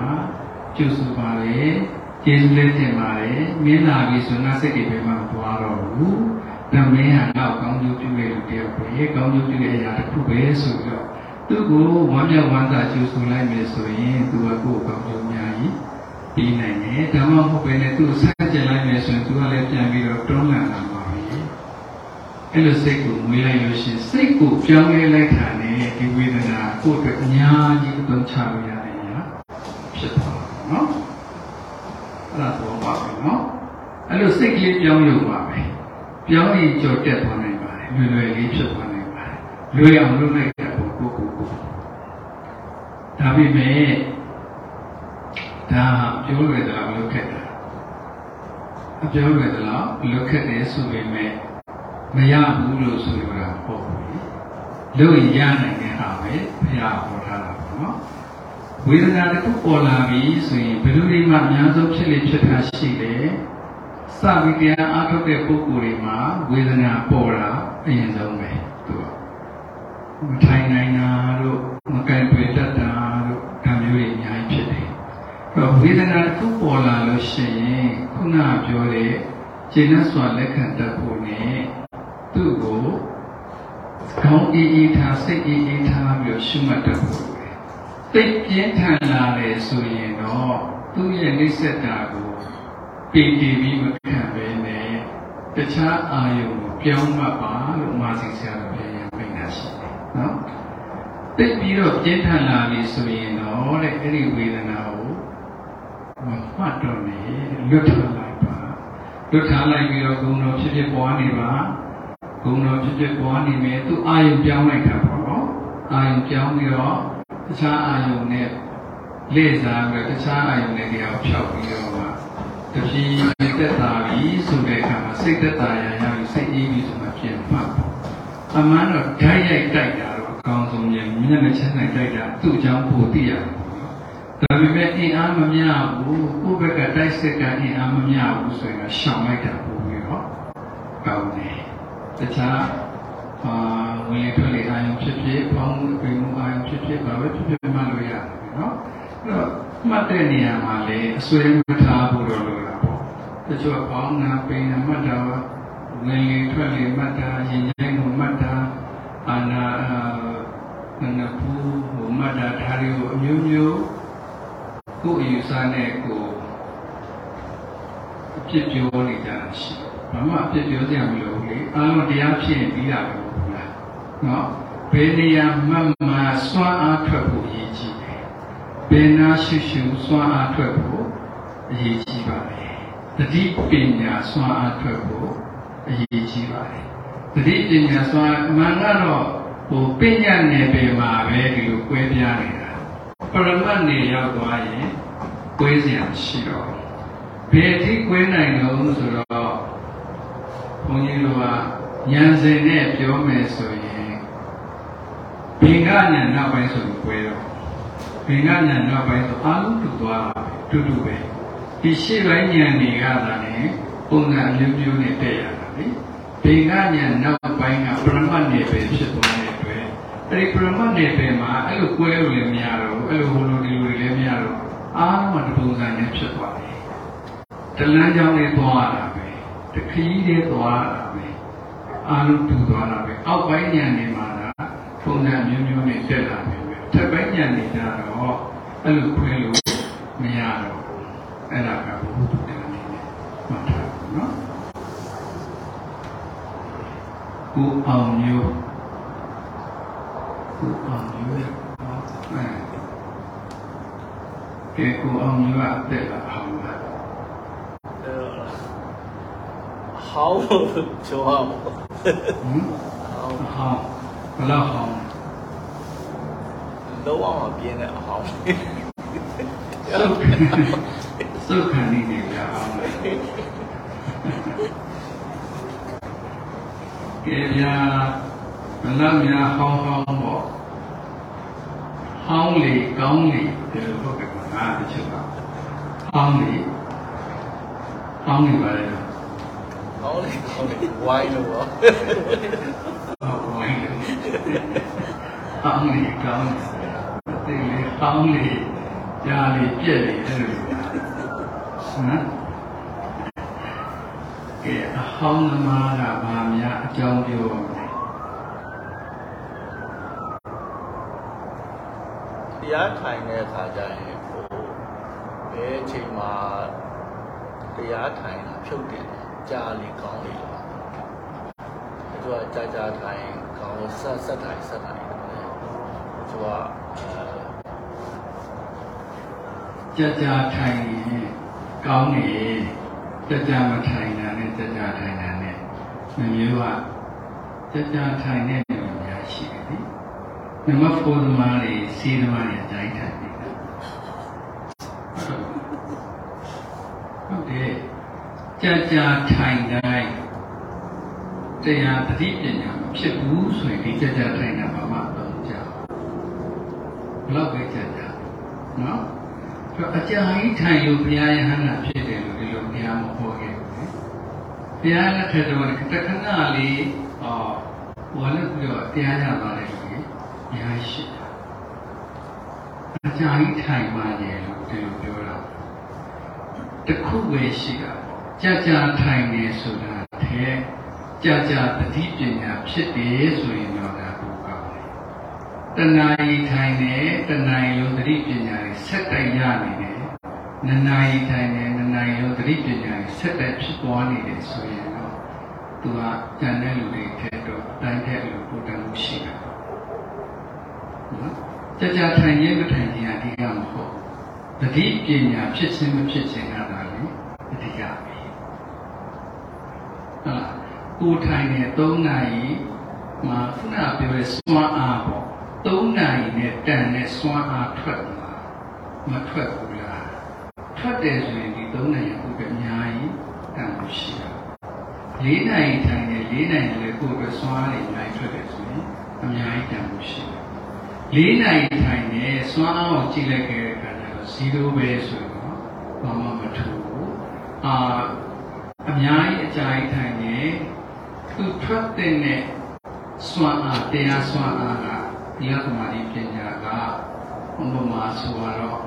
ကျုပ်စုပါလေကျေးဇူးလေးတင်ပါတယ်မင်းလာပြီဆိုငါစိတ်တွေဘယ်မှမသွားတော့ဘူးဒါမင်းဟာတော့ကောင်းကျိုးပြုတဲ့လူတယောက်ပဲကောင်းကျိုးပြုတဲ့အရာတစ်ခုပဲဆိုပြီးတော့သူ့ကိုဝမ်းမြောက်ဝမ်းသာကျူးဆူလိုက်မယ်ဆိုရင်သူကကိုယ်ကောင်းကျိုးများကြီးပြီးနိုင်တယ်ဒါမှမဟုတ်ပဲလေသူ့ကိုဆက်ကြလိုက်မယ်ဆိုရင်သူကလည်းပြန်ပြီးတော့တွန်းလှန်လာမှာပဲ အဲ့လိုစိတ်ကိုမွေးလိုက်လို့ရှိရင်စိတ်ကိုပြောင်းလဲလိုက်တာနဲ့ဒီဝေဒနာကိုယ့်အတွက်အများကြီးအသုံးချလို့ရတယ်ညာဖြစ်သွားတာနော်အဲ့ဒါတော့ပါပဲနော်အဲ့လိုစိတ်ကလေးပြောင်းရုံပါပဲပြောင်းရင်ကြော်တက်သွားနိုင်ပါတယ်လွယ်လွယ်လေးဖြစ်သွားနိုင်ပါတယ်လွယ်အောင်လုပ်လိုက်တာကိုကိုကိုကိုဒါပေမဲ့ဒါပြောလွယ်သလားမလုပ်ခဲ့တာအပြောလွယ်သလားလုပ်ခဲ့တယ်ဆိုပေမဲ့ မရဘူးလို့ဆိုရတာပေါ့ဘူးလို့ရနိုင်တဲ့ဟာပဲဘုရားဟောထားတာပေါ့နော်ဝေဒနာတစ်ခုပေါ်လာပြီဆိုရင်ဘယ်လိုဒီမှအများဆုံးဖြစ်လေဖြစ်တာရှိတယ်စဝိတရားအားထုတ်တဲ့ပုဂ္ဂိုလ်တွေမှာဝေဒနာပေါ်တာအရင်ဆုံးပဲသူကမထိုင်နိုင်တာတို့မကင်ပွေတတ်တာတို့ဒါမျိုးတွေအများကြီးဖြစ်တယ်။အဲဝေဒနာတစ်ခုပေါ်လာလို့ရှိရင်ခုနပြောတဲ့ခြေနဲ့စွာလက်ခံတတ်ဖို့နဲ့ သူ့ကိုကောင်းအေးအေးထားစိတ်အေးအေးထားပြီးရှုမှတ်တတ်ဖို့ပဲ။တိတ်ပြင်းထန်လာလေဆိုရင်တော့သူ့ရဲ့နှိစ္စတာကိုပင်တည်ပြီးမခံပဲနဲ့တခြားအာယုံကိုပြောင်းမှတ်ပါလို့မာစီဆရာတော်ပြန်ရမိတ်တာရှိတယ်နော်တိတ်ပြီးတော့ပြင်းထန်လာပြီဆိုရင်တော့တဲ့အဲ့ဒီဝေဒနာကိုမမှတ်တော့နဲ့လွတ်ထားလိုက်ပါလွတ်ထားလိုက်ပြီးတော့ဂုဏ်တော်ဖြစ်ဖြစ်ပွားနေပါ ဂုဏတော်ဖြစ်ဖြစ်ပွားနေမယ်သူအာယုံပြောင်းလိုက်တာပေါ့နော်အာယုံပြောင်းပြီးတော့တခြားအာယုံနဲ့လေစားပြီးတော့တခြားအာယုံနဲ့တရားကိုဖြောက်ပြီးတော့မှတဖြည်းဖြည်းတက်တာပြီဆိုတဲ့အခါမှာစိတ်တက်တာရရပြီးစိတ်အေးပြီးဆိုမှပြင်မှတ်အမှန်တော့ဓာတ်ရိုက်တိုက်တာတော့အကောင်းဆုံးရဲ့မျက်နှာချင်းနိုင်တိုက်တာသူ့အကြောင်းပိုသိရတယ်ဒါပေမဲ့အင်အားမမျှဘူးကိုယ့်ဘက်ကတိုက်စစ်ကအင်အားမမျှဘူးဆိုရင်ရှောင်လိုက်တာပို့ပြီးတော့ကောင်းတယ် တခြားအာဝင်ထွက်လေအာယုံဖြစ်ဖြစ်ပေါင်းမှုအပင်မှုအာယုံဖြစ်ဖြစ်ဘာပဲဖြစ်ဖြစ်မှတ်လို့ရတယ်နော်အဲ့တော့မှတ်တဲ့နေရာမှာလေအစွဲမထားဖို့တော့လိုတာပေါ့တချို့ပေါင်းနာပင်နာမှတ်တာဝင်လေထွက်လေမှတ်တာရင်ကျိုင်းကိုမှတ်တာအာနာအာနဖူးဟိုမှတ်တာဒါတွေကိုအမျိုးမျိုးကိုယ်အယူဆနဲ့ကိုယ်အဖြစ်ပြောနေကြတာရှိတယ်ဘာမှအဖြစ်ပြောကြမလို့ လေအားလုံးတရားဖြစ်ရင်ပြီးတာပဲဟုတ်လားနော်ဘယ်နေရာမှမှစွမ်းအားထွက်ဖို့ရည်ကြီးတယ်ဘယ်နာရှိရှိစွမ်းအားထွက်ဖို့အရေးကြီးပါတယ်တတိပညာစွမ်းအားထွက်ဖို့အရေးကြီးပါတယ်တတိပညာစွမ်းအမှန်ကတော့ဟိုပညာနယ်ပယ်မှာပဲဒီလိုကွဲပြားနေတာပရမတ်နေရောက်သွားရင်ကွဲစရာရှိတော့ဘယ်အထိကွဲနိုင်လို့ဆိုတော့ ဘုန်းကြီးတို့ကဉာဏ်စဉ်နဲ့ပြောမယ်ဆိုရင်ဘင်္ဂဉာဏ်နောက်ပိုင်းဆိုရင်ကွဲတော့ဘင်္ဂဉာဏ်နောက်ပိုင်းဆိုအာလုံးတူသွားတာပဲတူတူပဲဒီရှေ့ပိုင်းဉာဏ်တွေကသာနေပုံစံအမျိုးမျိုးနဲ့တည့်ရတာလေဘင်္ဂဉာဏ်နောက်ပိုင်းကပရမတ်နယ်ပယ်ဖြစ်သွားတဲ့အတွက်အဲဒီပရမတ်နယ်ပယ်မှာအဲ့လိုကွဲလို့လည်းမရတော့ဘူးအဲ့လိုဟိုလိုဒီလိုတွေလည်းမရတော့အားလုံးကတပုံစံနဲ့ဖြစ်သွားတယ်တလန်းကြောင်းလေးသွားရတာပဲ တခီးလေးသွားရတာပဲအားလုံးတူသွားတာပဲအောက်ပိုင်းဉာဏ်တွေမှာကပုံစံမျိုးမျိုးနဲ့တက်လာတယ်ပဲထက်ပိုင်းဉာဏ်တွေကြတော့အဲ့လိုခွဲလို့မရတော့ဘူးအဲ့ဒါကဘုဒ္ဓတရားအနေနဲ့မှတ်ထားပါနော်ကိုအောင်မျိုးကိုအောင်မျိုးရဲ့အဲကဲကိုအောင်မျိုးကအသက်လာအောင်လား ဟောင်းလို့ပြောရမှာဟမ်ဟောင်းဘယ်လောက်ဟောင်းလုံးဝမပြင်းတဲ့အဟောင်းစုတ်စုတ်ခံနေနေကြအောင်လေကဲဗျာဘယ်လောက်များဟောင်းဟောင်းပေါ့ဟောင်းလေကောင်းလေဒီလိုဟုတ်ကဲ့ငါတချို့ကဟောင်းလေဟောင်းလေပါလေတော့ ဟောင်းလေဟောင်းလေဝိုင်းလို့ပေါ့ဟုတ်ဝိုင်းလေဟောင်းလေကောင်းလေဒီလေဟောင်းလေကြားလေပြက်လေအဲ့လိုဟမ်ကဲအဟောင်းသမားကဘာများအကြောင်းပြောမလဲတရားထိုင်တဲ့အခါကျရင်ဟိုဘယ်အချိန်မှာတရားထိုင်တာဖြုတ်တယ် ကြားလေကောင်းလေလားသူကကြာကြာထိုင်ကောင်းဆက်ဆက်ထိုင်ဆက်ထိုင်တယ်သူကအဲကြာကြာထိုင်ရင်ကောင်းနေကြာကြာမထိုင်တာနဲ့ကြာကြာထိုင်တာနဲ့မမျိုးကကြာကြာထိုင်တဲ့လူများရှိတယ်နိနံပါတ်4သမားတွေစီးသမားတွေအကြိုက်ထိုင်နေတာဟုတ်တယ် ကြာကြာထိုင်တိုင်းတရားတတိပညာမဖြစ်ဘူးဆိုရင်ဒီကြာကြာထိုင်တာဘာမှမလုပ်ကြဘူးဘယ်တော့ပဲကြာကြာနော်အကြာကြီးထိုင်လို့ဘုရားယဟန္တာဖြစ်တယ်လို့ဒီလိုဘုရားမဟောခဲ့ဘူးလေ။ဘုရားလက်ထက်တော့တခဏလေးဟောဟောလည်းပြီးတော့တရားရသွားတယ်လို့ဘုရားရှိတာ။အကြာကြီးထိုင်မှတယ်လို့ဒီလိုပြောတာ။တခုပဲရှိတာ။ ကြာကြာထိုင်နေဆိုတာတဲ့ကြာကြာတတိပညာဖြစ်တယ်ဆိုရင်တော့ဒါကိုကောင်းတယ်။တဏှာကြီးထိုင်နေတဏှာကြီးလုံးတတိပညာတွေဆက်တိုက်ရနေတယ်။နနာရီထိုင်နေနနာရီလုံးတတိပညာတွေဆက်တိုက်ဖြစ်သွားနေတယ်ဆိုရင်တော့သူကကြံတဲ့လူတွေထက်တော့အတိုင်းထက်လူပိုတန်မှုရှိတယ်။နော်။ကြာကြာထိုင်ရင်မထိုင်ခြင်းအဓိကမဟုတ်ဘူး။တတိပညာဖြစ်ခြင်းမဖြစ်ခြင်းကသာလေအဓိ ကပဲ။ဟုတ်လား။ကိုကိုထိုင်နေ3နာရီမှာခုနပြောတဲ့စွမ်းအားပေါ့3နာရီနဲ့တန်တဲ့စွမ်းအားထွက်မှာမထွက်ဘူးလားထွက်တယ်ဆိုရင်ဒီ3နာရီကိုပဲအများကြီးတန်လို့ရှိတာ၄နာရီထိုင်နေ၄နာရီလည်းကိုယ်ပဲစွမ်းအားတွေအများကြီးထွက်တယ်ဆိုရင်အများကြီးတန်လို့ရှိတယ်၄နာရီထိုင်နေစွမ်းအားကိုကြည့်လိုက်ခဲ့တဲ့အခါကျတော့0ပဲဆိုတော့ဘာမှမထူဘူးအာ အများကြီးအကြိုက်ထိုင်နေသူထွက်တဲ့နဲ့စွမ်းအားတရားစွမ်းအားကဒီလသမารီပညာကဥပမာဆိုတော့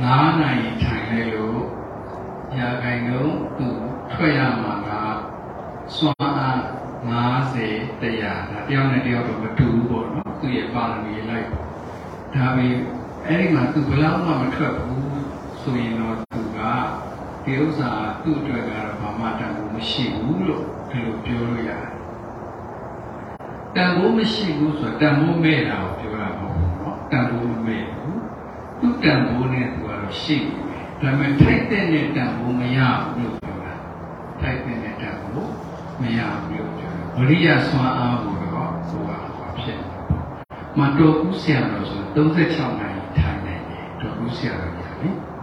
9နိုင်ထိုင်လိုက်လို့ရာခိုင်နှုန်းသူထွက်ရမှာကစွမ်းအား90တရားဒါတယောက်နဲ့တယောက်တော့မတူဘူးပေါ့နော်သူရဲ့ပါရမီလိုက်ပေါ့ဒါပေမဲ့အဲ့ဒီမှာသူဘယ်လောက်မှမထွက်ဘူးဆိုရင်တော့သူကဒီဥစ္စာသူ့အတွက်ကတော့ဘာ မှတန်ဖိုးမရှိဘူးလို့ဒီလိုပြောလို့ရတယ်။တန်ဖိုးမရှိဘူးဆိုတော့တန်ဖိုးမဲ့တာကိုပြောတာမဟုတ်ဘူးเนาะတန်ဖိုးမမဲ့ဘူး။သူ့တန်ဖိုးနဲ့သူကတော့ရှိတယ်။ဒါပေမဲ့ထိုက်တဲ့နဲ့တန်ဖိုးမရဘူးလို့ပြောတာ။ထိုက်တဲ့နဲ့တန်ဖိုးမရဘူးလို့ပြောတာ။ဝရိယဆွမ်းအားကိုတော့ဆိုတာဘာဖြစ်လဲ။မတော်ဘူးဆရာတော်ဆို36နိုင်ထိုင်နေတယ်။တော်ဘူးဆရာတော်ကြီးလေ။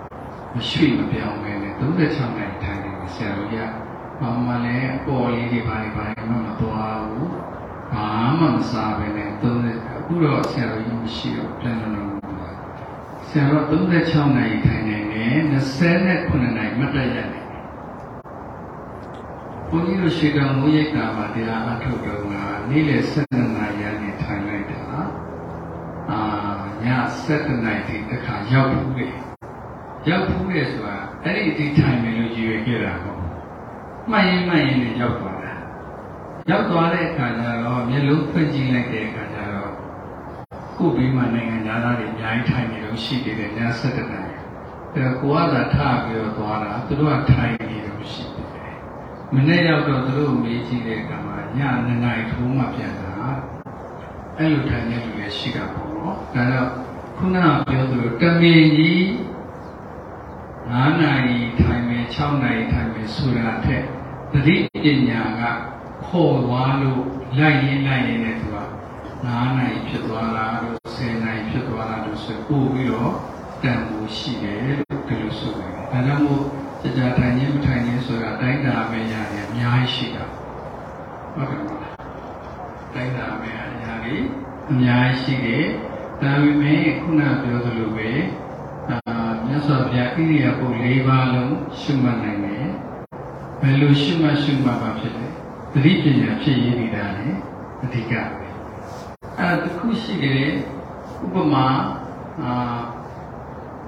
မရွှေ့မပြောင်းပဲနဲ့36နိုင်ထိုင်နေတယ်ဆရာတို့က ဘာမှလည်းအပေါ်လေးတွေဘာတွေဘာတွေမှမသွားဘူးဘာမှမစားပဲနဲ့30အခုတော့ဆရာတို့ကြီးမရှိတော့ပြန်လာတော့ဆရာတို့36နိုင်ထိုင်နေတယ်29နိုင်မတ်တက်ရတယ်ဘုန်းကြီးတို့ရှေတောင်မူရိတ်တာမှာတရားအထုတ်တော့ကနေ့လယ်7နာရီကနေထိုင်လိုက်တာအာည7နာရီဒီတစ်ခါရောက်ဘူးလေရောက်ဘူးလေဆိုတာအဲ့ဒီအထိထိုင်မယ်လို့ကြည်ရွယ်ခဲ့တာပေါ့ မှတ်ရင်မှတ်ရင်လည်းရောက်သွားတာရောက်သွားတဲ့အခါကျတော့မျက်လုံးဖွင့်ကြည့်လိုက်တဲ့အခါကျတော့ကိုယ်ဘေးမှာနိုင်ငံသားတွေအများကြီးထိုင်နေလို့ရှိသေးတယ်ည7နာရီအဲတော့ကိုကသာထပြီးတော့သွားတာသူတို့ကထိုင်နေလို့ရှိသေးတယ်မနေ့ရောက်တော့သူတို့မေးကြည့်တဲ့အခါမှာည2နာရီထိုးမှပြန်တာအဲ့လိုထိုင်နေလူလည်းရှိတာပေါ့နော်ဒါတော့ခုနကပြောသလိုတမင်ကြီး9နာရီထိုင်မယ်6နာရီထိုင်မယ်ဆိုတာထက် သတိပညာကခေါ်သွားလို့လိုက်ရင်လိုက်ရင်လည်းသူက9နာရီဖြစ်သွားလားလို့10နာရီဖြစ်သွားလားလို့ဆိုပို့ပြီးတော့တန်ဖိုးရှိတယ်လို့ဒီလိုဆိုတယ်။ဒါကြောင့်မို့ကြာကြာထိုင်ရင်မထိုင်ရင်ဆိုတာတိုင်းတာပဲရတယ်အများကြီးရှိတာ။ဟုတ်ကဲ့မလား။တိုင်းတာပဲအများကြီးအများကြီးရှိတယ်။ဒါပေမဲ့ခုနပြောသလိုပဲအာမြတ်စွာဘုရားဣရိယာပု၄ပါးလုံးရှုမှတ်နိုင်တယ်။ ဘယ်လိုရှုမှတ်ရှုမှတ်ပါဖြစ်လဲ။သတိပညာဖြစ်ရည်နေတာလေအဓိကပဲ။အဲတစ်ခုရှိတယ်ဥပမာအာ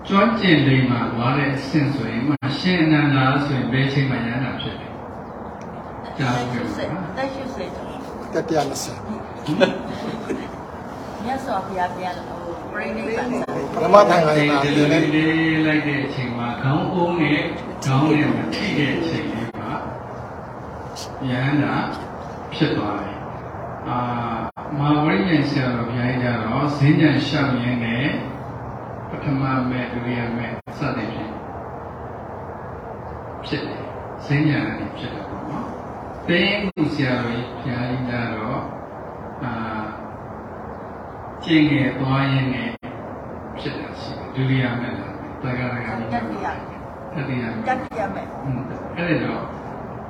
ကျွမ်းကျင်လိမ္မာသွားတဲ့အဆင့်ဆိုရင်မရှင်အနန္ဒာဆိုရင်ဘယ်ချိန်မှရတာဖြစ်လဲ။ကြားဘူးကြပါလားတက်ရှိစေတော့တတိယ20မြတ်စွာဘုရားပြန်ဟိုပြိဋိဘံစာပရမထိုင်။လိုက်ဒီတာဒီဒီလိုနေ့လေးလိုက်တဲ့အချိန်မှာခေါင်းအုံးနဲ့ခေါင်းနဲ့မထိတဲ့အချိန်လေးမှာ ယန္တာဖြစ်သွားတယ်။အာမာဝိညာဉ်ဆရာတော်ဘုရားကြီးကတော့ဈဉ္ဉံရှောက်ရင်းနဲ့ပထမမဲ့ဒုတိယမဲ့စသည်ဖြင့်ဖြစ်တယ်။ဈဉ္ဉံကနေဖြစ်တယ်ပေါ့နော်။တင်းခုဆရာတော်ဘုရားကြီးကတော့အာကျင့်ငယ်သွားရင်းနဲ့ဖြစ်တာရှိတယ်။ဒုတိယမဲ့လား။တက္ကရာကတတိယတတိယမဲ့တတိယမဲ့อืมအဲ့ဒါတော့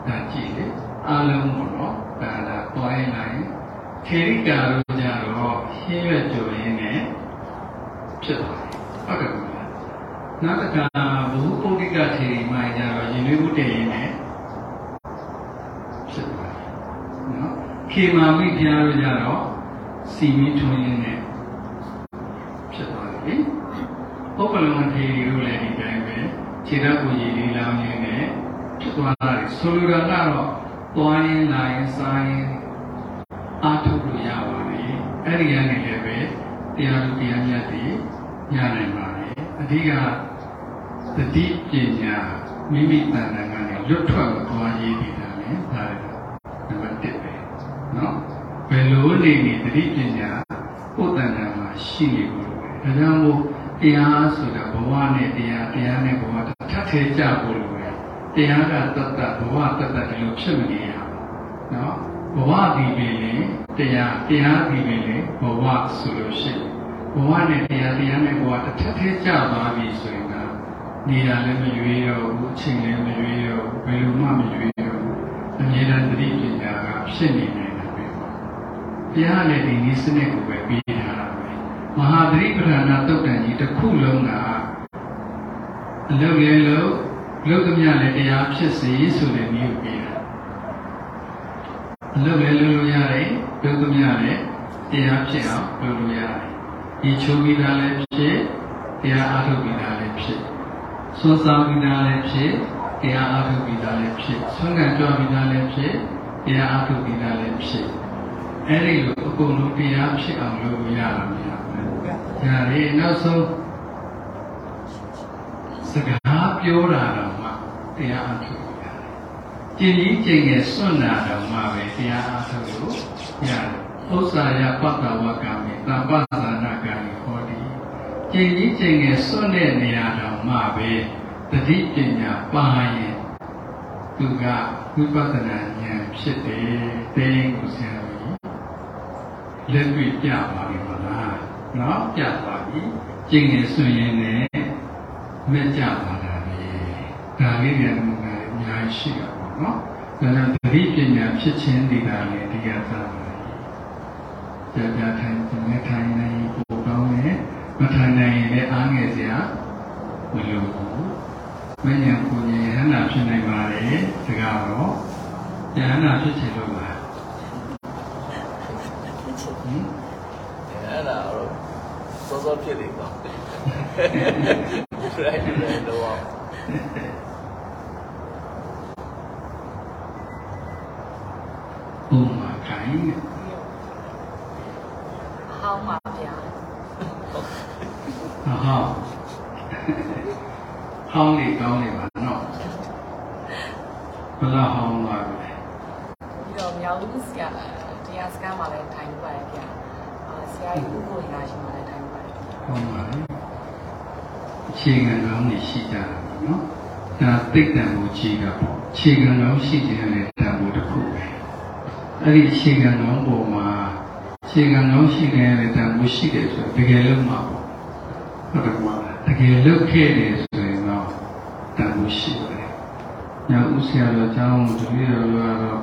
ဒါကြည့်လေအားလုံးပေါ့နော်ဒါဒါတွိုင်းလိုက်ခေရိကာတို့ကြတော့ရှင်းရွက်ကြိုရင်းနဲ့ဖြစ်သွားတယ်ဟုတ်ကဲ့ပါနောက်တစ်ခါဘုဟုပုဒ္ဓိကထေရီမိုင်ကြတော့ရင်လေးဥတည်ရင်းနဲ့ဖြစ်သွားတယ်နော်ခေမာမိဖျားတို့ကြတော့စီမီထွန်းရင်းနဲ့ဖြစ်သွားတယ်လေပုဂ္ဂလမထေရီတို့လည်းဒီတိုင်းပဲခြေဓာတ်ကိုရည်လေးလောင်းရင်းနဲ့ဖြစ် သွားတာလေဆိုလိုတာကတော့သွားရင်လာရင်စားရင်အားထုတ်လို့ရပါတယ်အဲ့ဒီကနေလည်းပဲတရားလူတရားမြတ်တွေညနိုင်ပါတယ်အဓိကသတိပညာမိမိတဏ္ဍာကနေလွတ်ထွက်သွားရည်တည်တာလေဒါနံပါတ်1ပဲเนาะဘယ်လိုနေနေသတိပညာကိုယ်တဏ္ဍာမှာရှိနေလို့ ဒါကြောင့်မို့တရားဆိုတာဘဝနဲ့တရားတရားနဲ့ဘဝထပ်ထဲကြဖို့လိုပဲ တရားကတတ်တတ်ဘဝတတ်တတ်ဒီလိုဖြစ်မနေရဘူးနော်ဘဝဒီပင်လေတရားတရားဒီပင်လေဘဝဆိုလို့ရှိရင်ဘဝနဲ့တရားတရားနဲ့ဘဝတစ်ထက်ထက်ကြသွားပြီဆိုရင်ကနေတာလည်းမရွေးတော့ဘူးအချိန်လည်းမရွေးတော့ဘူးဘယ်လိုမှမရွေးတော့ဘူးအမြဲတမ်းသတိပညာကဖြစ်နေနေတာပဲပေါ့တရားနဲ့ဒီနည်းစနစ်ကိုပဲပြီးထားတာပဲမဟာသတိပဋ္ဌာနာတုတ်တန်ကြီးတစ်ခုလုံးကအလုပ်လေလို့ လုပ်သမျှလည်းတရားဖြစ်စေဆိုတဲ့နည်းကိုပြီးတာအလုပ်လည်းလုပ်လို့ရတယ်လုပ်သမျှလည်းတရားဖြစ်အောင်လုပ်လို့ရတယ်ဒီချိုးပြီးသားလည်းဖြစ်တရားအားထုတ်ပြီးသားလည်းဖြစ်စွမ်းစားပြီးသားလည်းဖြစ်တရားအားထုတ်ပြီးသားလည်းဖြစ်ဆွမ်းခံကြွပြီးသားလည်းဖြစ်တရားအားထုတ်ပြီးသားလည်းဖြစ်အဲ့ဒီလိုအကုန်လုံးတရားဖြစ်အောင်လုပ်လို့ရတာများတယ်။ဒါလေနောက်ဆုံး စကားပြောတာတော့မှတရားအားထုတ်ရတယ်။ကျင့်ကြီးကျင့်ငယ်စွန့်တာတော့မှပဲတရားအားထုတ်လို့ရတယ်။ဥစ္စာယပတ္တဝကမေတပ္ပသနာကံဟောဒီကျင့်ကြီးကျင့်ငယ်စွန့်တဲ့နေရာတော့မှပဲတတိပညာပါရင်သူကဝိပဿနာဉာဏ်ဖြစ်တယ်။တင်းကိုဆရာတော်ကြီးလက်တွေ့ပြပါလိမ့်မလား။နော်ပြပါပြီ။ကျင့်ငယ်စွန့်ရင်လည်း မဲ့ကြပါလားလေ။ဒါလေးတွေကအများကြီးရှိတာပေါ့နော်။ဒါကြောင့်တတိပညာဖြစ်ခြင်းဒီကလည်းတရားသားပါလေ။ကြာကြာထိုင်နေထိုင်နေပိုကောင်းတယ်။မထိုင်နိုင်ရင်လည်းအားငယ်စရာမလိုဘူး။မဉ္ဇဉ်ပူဉ္ဇဉ်ဟန္တာဖြစ်နိုင်ပါလေ။ဒါကတော့ဉာဏ်ဟန္တာဖြစ်ချင်လို့ပါ။ဟင်အဲ့ဒါတော့စောစောဖြစ်နေပါရိုက်တယ်တော့ ဘုံမှာခိုင်းတယ် ဟောင်းပါဗျာ ဟောဟောင်းလေးကောင်းနေပါနော်ဘယ်လောက်ဟောင်းသွားပြီလဲ ပြီးတော့မြောက်ဦးဆရာတရားစကားမှာလည်းထိုင်ပါရဲ့ဗျာအာဆရာကြီးဦးကိုရာရှင်မှာလည်းထိုင်ပါရဲ့ ဟောင်းပါလေအခြေခံကောင်းနေရှိကြတာပေါ့နော်ဒါသိ တဲ့မူကြီးတာပေါ့အခြေခံကောင်းရှိခြင်းနဲ့တန်ဖိုးတစ်ခုပဲအဲ့ဒီအခြေခံကောင်းပေါ်မှာအခြေခံကောင်းရှိခြင်းနဲ့တန်ဖိုးရှိတယ်ဆိုတော့တကယ်လို့မှာပေါ့ဟုတ်တယ်ကွာတကယ်လို့ခဲ့တယ်ဆိုရင်တော့တန်ဖိုးရှိပါတယ်ညဥဆရာတော်ကျောင်းတပည့်တော်ကတော့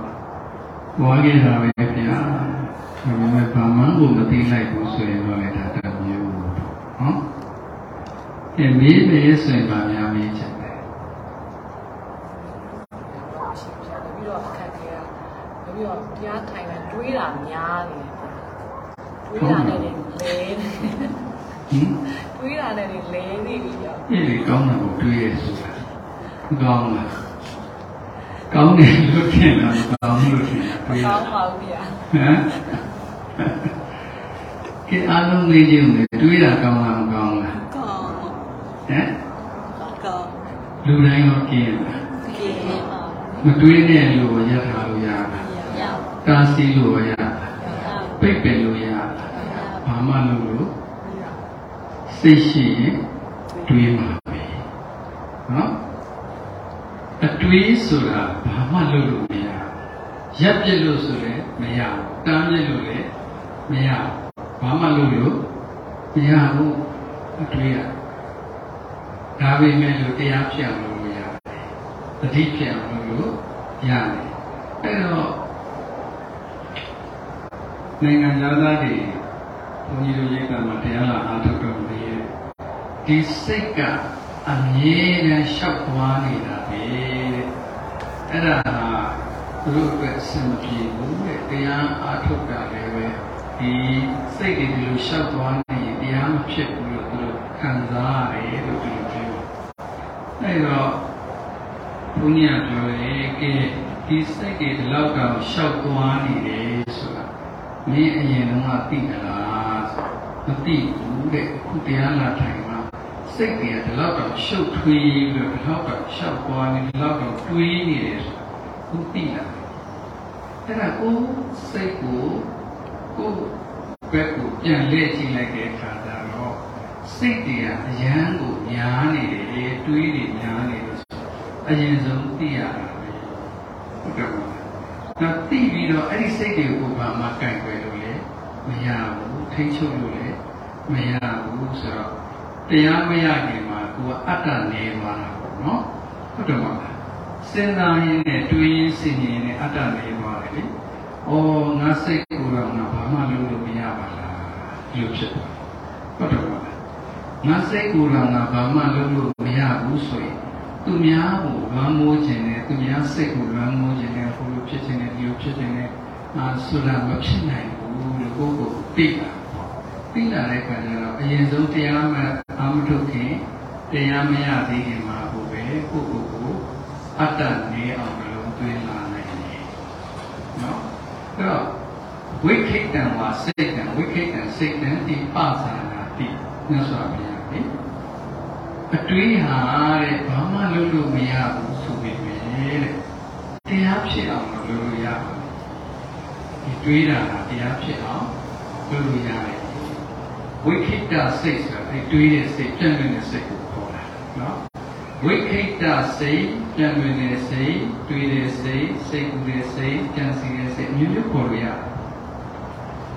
ဘွားခဲ့တာပဲဗျာဒါပေမဲ့ဘာမှကိုမသိလိုက်ဘူးဆိုရင်တော့လည်းဒါတမျိုးပေါ့နော်အဲမေးမေးဆိုရင်ဗာများမေးချင်တယ် ရှိပြတယ်ပြီးတော့အခက်ခဲတာပြီးတော့တရားထိုင် တယ်တွေးတာများနေတယ်တွေးတာနဲ့လည်းလဲနေဟင်တွေးတာနဲ့လည်းလဲနေပြီကြောက်ဒီလေကောင်းတာကိုတွေးရဆိုတာကောင်းလားကောင်းတယ်လို့ထင်တာမကောင်းလို့ထင်တာမတွေးရကောင်းပါဘူးဗျာဟမ်ကဲအားလုံးသိကြုံတယ်တွေးတာကောင်းလားမကောင်းလားကောင်းဟမ်ကောင်းလူတိုင်းရောกินလားကဲပါမတွေးနဲ့လို့ရထားလို့ရလားရ တားဆီးလို့ရလားရပိတ်ပင်လို့ရလားဘာမှလုပ်လို့စိတ်ရှိရင်တွေးမှာပဲနော်အတွေးဆိုတာဘာမှလုပ်လို့မရဘူးရပ်ပြစ်လို့ဆိုလည်းမရဘူးတမ်းပြစ်လို့လည်းမရဘူးဘာမှလုပ်လို့မရဘူးအတွေးရဒါပေမဲ့လို့တရားဖြစ်အောင်လုပ်လို့ရတယ်တတိဖြစ်အောင်လုပ်လို့ရတယ်အဲ့တော့ နိုင်ငံသားတွေဘုန်းကြီးတို့ရိတ်ကမှာတရားလာအားထုတ်တော်မူရဲ့ဒီစိတ်ကအမြဲတမ်းလျှောက်သွားနေတာပဲတဲ့အဲ့ဒါဟာသူတို့အတွက်အဆင်မပြေဘူးတဲ့တရားအားထုတ်တာလည်းပဲဒီစိတ်တွေဒီလိုလျှောက်သွားနေရင်တရားမဖြစ်ဘူးလို့သူတို့ခံစားရတယ်လို့သူတို့ပြောအဲ့တော့ဘုန်းကြီးကပြောတယ်ကဲဒီစိတ်တွေဒီလောက်တော့လျှောက်သွားနေတယ်ဆိုတာ မင်းအရင်တော့သိသလားဆိုမသိဘူးတဲ့ခုတရားလာထိုင်မှာစိတ်တွေကဒီလောက်တော့ရှုပ်ထွေးပြီးတော့ဒီလောက်တော့လျှောက်သွားနေဒီလောက်တော့တွေးနေတယ်ဆိုတာခုသိလာတယ်အဲ့ဒါကိုစိတ်ကိုကိုဘက်ကိုပြန်လှည့်ကြည့်လိုက်တဲ့အခါကျတော့စိတ်တွေကအယမ်းကိုညားနေတယ်တွေးတွေညားနေတယ်ဆိုအရင်ဆုံးသိရတာပဲဟုတ်ကဲ့ပါ ဒါသိပြီးတော့အဲ့ဒီစိတ်တွေကိုဘာမှကန့်ကွယ်လို့လေမရဘူးထိန်းချုပ်လို့လေမရဘူးဆိုတော့တရားမရခင်မှာကိုကအတ္တနေသွားတာပေါ့နော်ဟုတ်တယ်မလားစဉ်းစားရင်းနဲ့တွေးရင်းစဉ်းရင်းနဲ့အတ္တနေသွားတယ်လေဩငါစိတ်ကိုတော့ငါဘာမှလုပ်လို့မရပါလားဒီလိုဖြစ်သွားဟုတ်တယ်မလားငါစိတ်ကိုတော့ငါဘာမှလုပ်လို့မရဘူးဆိုရင် သူများကိုလွမ်းမိုးခြင်းနဲ့သူများစိတ်ကိုလွမ်းမိုးခြင်းနဲ့ဟိုလိုဖြစ်ခြင်းနဲ့ဒီလိုဖြစ်ခြင်းနဲ့အာဆိုတာမဖြစ်နိုင်ဘူးလို့ကိုယ့်ကိုယ်သိတာပေါ့သိလာတဲ့အခါကျတော့အရင်ဆုံးတရားမှအာမထုတ်ခင်တရားမရသေးခင်မှာဟိုပဲကိုယ့်ကိုယ်ကိုအတ္တနေအောင်လုံးသွင်းလာနိုင်တယ်နော်အဲ့တော့ဝိခိတံဝါစိတ်တံဝိခိတံစိတ်တံဒီပသနာတိမြတ်စွာဘုရားလေ အတွေးဟာတဲ့ဘာမှလုပ်လို့မရဘူးဆိုပေမဲ့တဲ့တရားဖြစ်အောင်လုပ်လို့ရပါတယ်ဒီတွေးတာကတရားဖြစ်အောင်လုပ်လို့ရတယ်ဝိခိတစိတ်ဆိုတာအဲတွေးတဲ့စိတ်ပြန့်လွင့်တဲ့စိတ်ကိုခေါ်တာနော်ဝိခိတစိတ်ပြန့်လွင့်တဲ့စိတ်တွေးတဲ့စိတ်စိတ်ကူတဲ့စိတ်ကြံစည်တဲ့စိတ်အမျိုးမျိုးခေါ်လို့ရတယ်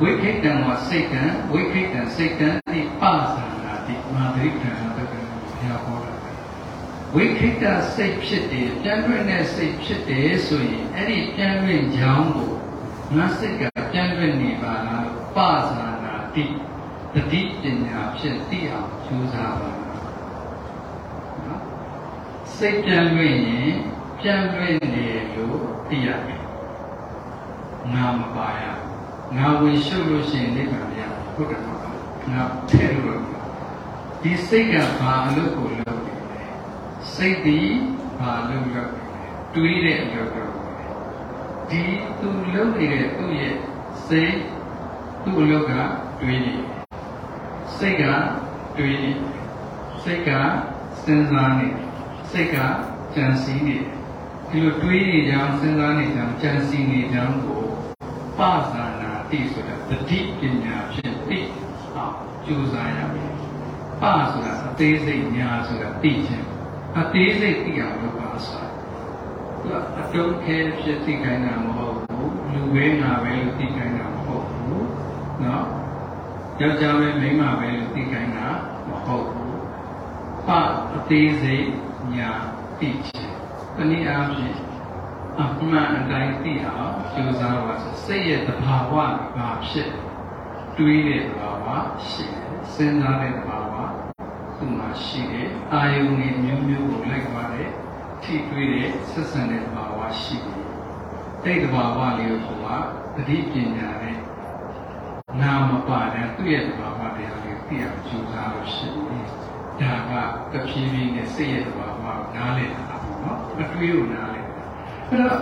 ဝိခိတံဝစိတ်တံဝိခိတံစိတ်တံဒီပသနာတိမာသရိကံတက္က ရာဘုရားဟောတာဝိခိတစိတ်ဖြစ်တယ်ပြန်လွင့်တဲ့စိတ်ဖြစ်တယ်ဆိုရင်အဲ့ဒီပြန်လွင့်ကြောင်းကိုငါစိတ်ကပြန်လွင့်နေပါလားလို့ပသနာတိတတိပညာဖြစ်သိအောင်ကြိုးစားပါနော်စိတ်ပြန်လွင့်ရင်ပြန်လွင့်တယ်လို့သိရတယ်ငါမပါရဘူးငါဝင်ရှုပ်လို့ရှိရင်နိဗ္ဗာန်ရဟုတ်တယ်မဟုတ်လားငါထဲလို့ ဒီစိတ်ကဘာအလုပ်ကိုလုပ်နေလဲစိတ်ဒီဘာလုပ်လုပ်နေလဲတွေးတဲ့အလုပ်လုပ်နေတယ်ဒီသူလုပ်နေတဲ့သူ့ရဲ့စိတ်သူ့အလုပ်ကတွေးနေတယ်စိတ်ကတွေးနေတယ်စိတ်ကစဉ်းစားနေတယ်စိတ်ကကြံစည်နေတယ်ဒီလိုတွေးနေကြအောင်စဉ်းစားနေကြအောင်ကြံစည်နေကြအောင်ကိုပသနာတိဆိုတာတတိပညာဖြင့်သိအောင်ကြိုးစားရမယ် ပဆိုတာအသေးစိတ်ညာဆိုတာသိခြင်းအသေးစိတ်သိအောင်လုပ်ပါဆိုတာသူကအတုံးခဲဖြစ်သိခိုင်းတာမဟုတ်ဘူးလူပဲငါပဲလို့သိခိုင်းတာမဟုတ်ဘူးနော်ယောက်ျားပဲမိန်းမပဲလို့သိခိုင်းတာမဟုတ်ဘူးပအသေးစိတ်ညာသိခြင်းတနည်းအားဖြင့်အမှန်အတိုင်းသိအောင်ကြိုးစားပါဆိုစိတ်ရဲ့တဘာဝဘာဖြစ်တွေးတဲ့တဘာဝရှိစဉ်းစားတဲ့တဘာဝ သူ့မှာရှိတယ်အာယုန်တွေမျိုးမျိုးကိုလိုက်သွားတဲ့ထိတွေးတဲ့ဆက်ဆံတဲ့သဘာဝရှိတယ်အဲ့ဒီသဘာဝလေးကိုကသတိပညာနဲ့နာမပါတဲ့သူ့ရဲ့သဘာဝတရားလေးသိအောင်ကြိုးစားလို့ရှိတယ်ဒါကတဖြည်းဖြည်းနဲ့စိတ်ရဲ့သဘာဝကိုနားလည်တာပေါ့နော်အတွေးကိုနားလည်အဲ့တော့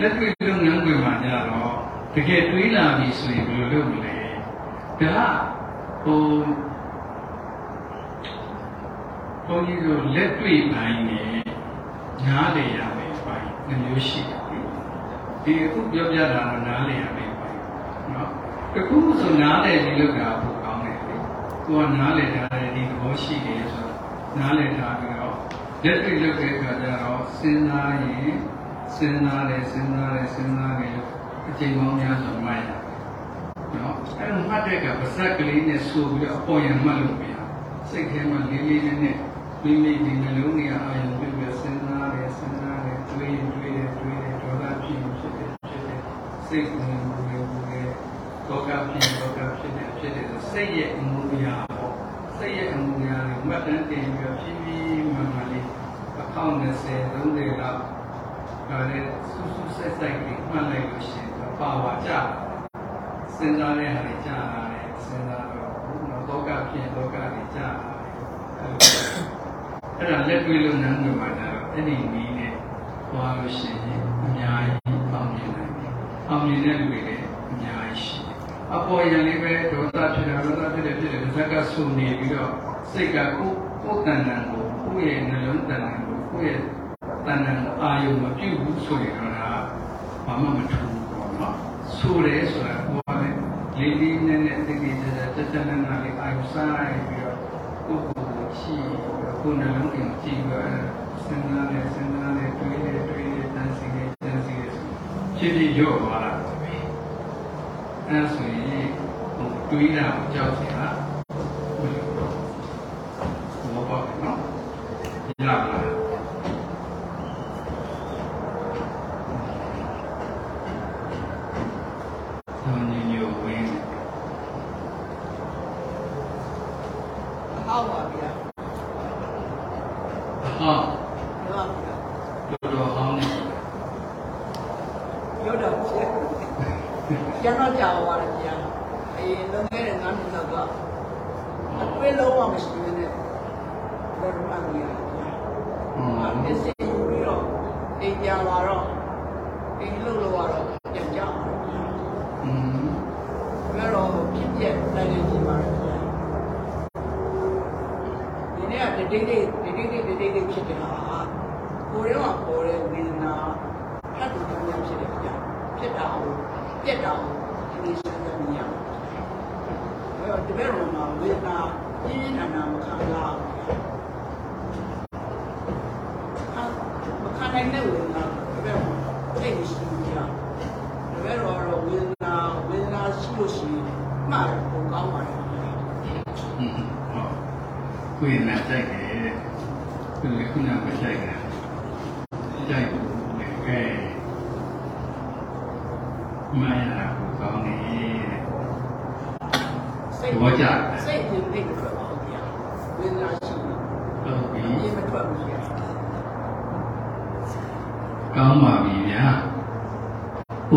လက်တွေ့လုပ်ငန်းတွေမှာကြတော့တကယ်တွေးလာပြီဆိုရင်ဘယ်လိုလုပ်မလဲဒါဟိုဘု န်းကြီးတို့လက်တွေ့ပိုင်းနဲ့နားလည်ရမယ်ပိုင်းနှမျိုးရှိတယ်ဒီအခုပြောပြတာတော့နားလည်ရမယ်ပိုင်းနော်တခုဆိုနားလည်ပြီးလုပ်တာပိုကောင်းတယ်လေကိုကနားလည်ထားတဲ့ဒီသဘောရှိတယ်ဆိုတော့နားလည်ထားပြီးတော့လက်တွေ့လုပ်တဲ့အခါကျတော့စဉ်းစားရင်စဉ်းစားတယ်စဉ်းစားတယ်စဉ်းစားတယ်အချိန်ပေါင်းများစွာမှတ်ရတယ်နော်အဲ့လိုမှတ်တဲ့ကပါဇက်ကလေးနဲ့ဆိုပြီးတော့အပေါ်ရမှတ်လို့မရစိတ်ထဲမှာလေးလေးနဲ့နဲ့ မိမိဒီနှလုံးကြီးအာရုံပြုပြီးစဉ်းစားတယ်စဉ်းစားတယ်တွေးတွေးတယ်တွေးတယ်ဒေါသဖြစ်ဖြစ်တယ်ဖြစ်တယ်စိတ်ဝင်ဝင်ဝင်ဒေါကဖြစ်ဒေါကဖြစ်တယ်ဖြစ်တယ်စိတ်ရဲ့အမှုအရာပေါ့စိတ်ရဲ့အမှုအရာတွေမှတ်တမ်းတင်ပြီးတော့ဖြည်းဖြည်းမှန်မှန်လေးအကောင့်20 30လောက်ဒါနဲ့စူးစူးဆက်ဆက်ကြီးမှတ်လိုက်လို့ရှိရင်ပါဝါကြစဉ်းစားတဲ့ဟာတွေကြာလာတယ်စဉ်းစားတော့ဘုရားဒေါကဖြစ်ဒေါကတွေကြာလာတယ် အဲ့ဒါလက်တွေ့လို့နန်းတွေမှာကြတော့အဲ့ဒီနည်းနဲ့သွားလို့ရှိရင်အများကြီးအောင်မြင်နိုင်တယ်။အောင်မြင်တဲ့လူတွေလည်းအများကြီးရှိတယ်။အပေါ်ယံလေးပဲဒေါသဖြစ်တာဒေါသဖြစ်တယ်ဖြစ်တယ်ဇက်ကဆူနေပြီးတော့စိတ်ကကိုယ်ကိုယ်တဏ္ဍာကိုကိုယ့်ရဲ့နှလုံးတဏ္ဍာကိုကိုယ့်ရဲ့တဏ္ဍာကိုအာယုံမပြုတ်ဘူးဆိုရင်တော့ဘာမှမထူဘူးပေါ့နော်။ဆိုတယ်ဆိုတာကိုယ်ကလည်းလေးလေးနက်နက်တိတိကျကျတက်တက်နက်နက်လေးအာယုံစားပြီးတော့ ကိုယ်ကိုယ်ကိုရှိကိုယ်နှလုံးကိုကြည့်ပြီးတော့စဉ်းစားတယ်စဉ်းစားတယ်တွေးတယ်တွေးတယ်တန်းစီတယ်တန်းစီတယ်ဖြဖြစ်ဖြစ်ရော့သွားတာပဲအဲဒါဆိုရင်ဟိုတွေးတာကိုကြောက်စရာမလိုတော့ဘောပါနော်ရပါလား ဆောင်းညညဝင်း ဟောက်ပါဗျာ ဟော ပြောပါဗျာ တော်တော်ဟောင်းနေ ပြောတော့ဖြစ်ကျွန်တော်ကြောက်ပါလေဗျာအေးလုံခဲ့တဲ့ငါးမိနစ်တော့အတွင်းလုံးဝမရှိဘူးနဲ့ဘယ် လိုမှမရဘူးဗျာဟောအမစ်စင်ပြီးတော့အိမ်ပြန်လာတော့အိမ်လုံးလို့တော့ပြန်ကြောက်ပါဗျာอืมဘယ်တော့ဖြစ်ပြက်နိုင်နေကြပါလေဗျာဒီနေ့ကတိတ်တိတ်တိတ်တိတ်တိတ်တိတ်ဖြစ်တယ်ဟာကိုယ်တော့ပေါ်တဲ့ဝေဒနာဖတ်တူတူဖြစ်တယ်ဗျာဖြစ်တာဟုတ်ပြက်တာဟုတ်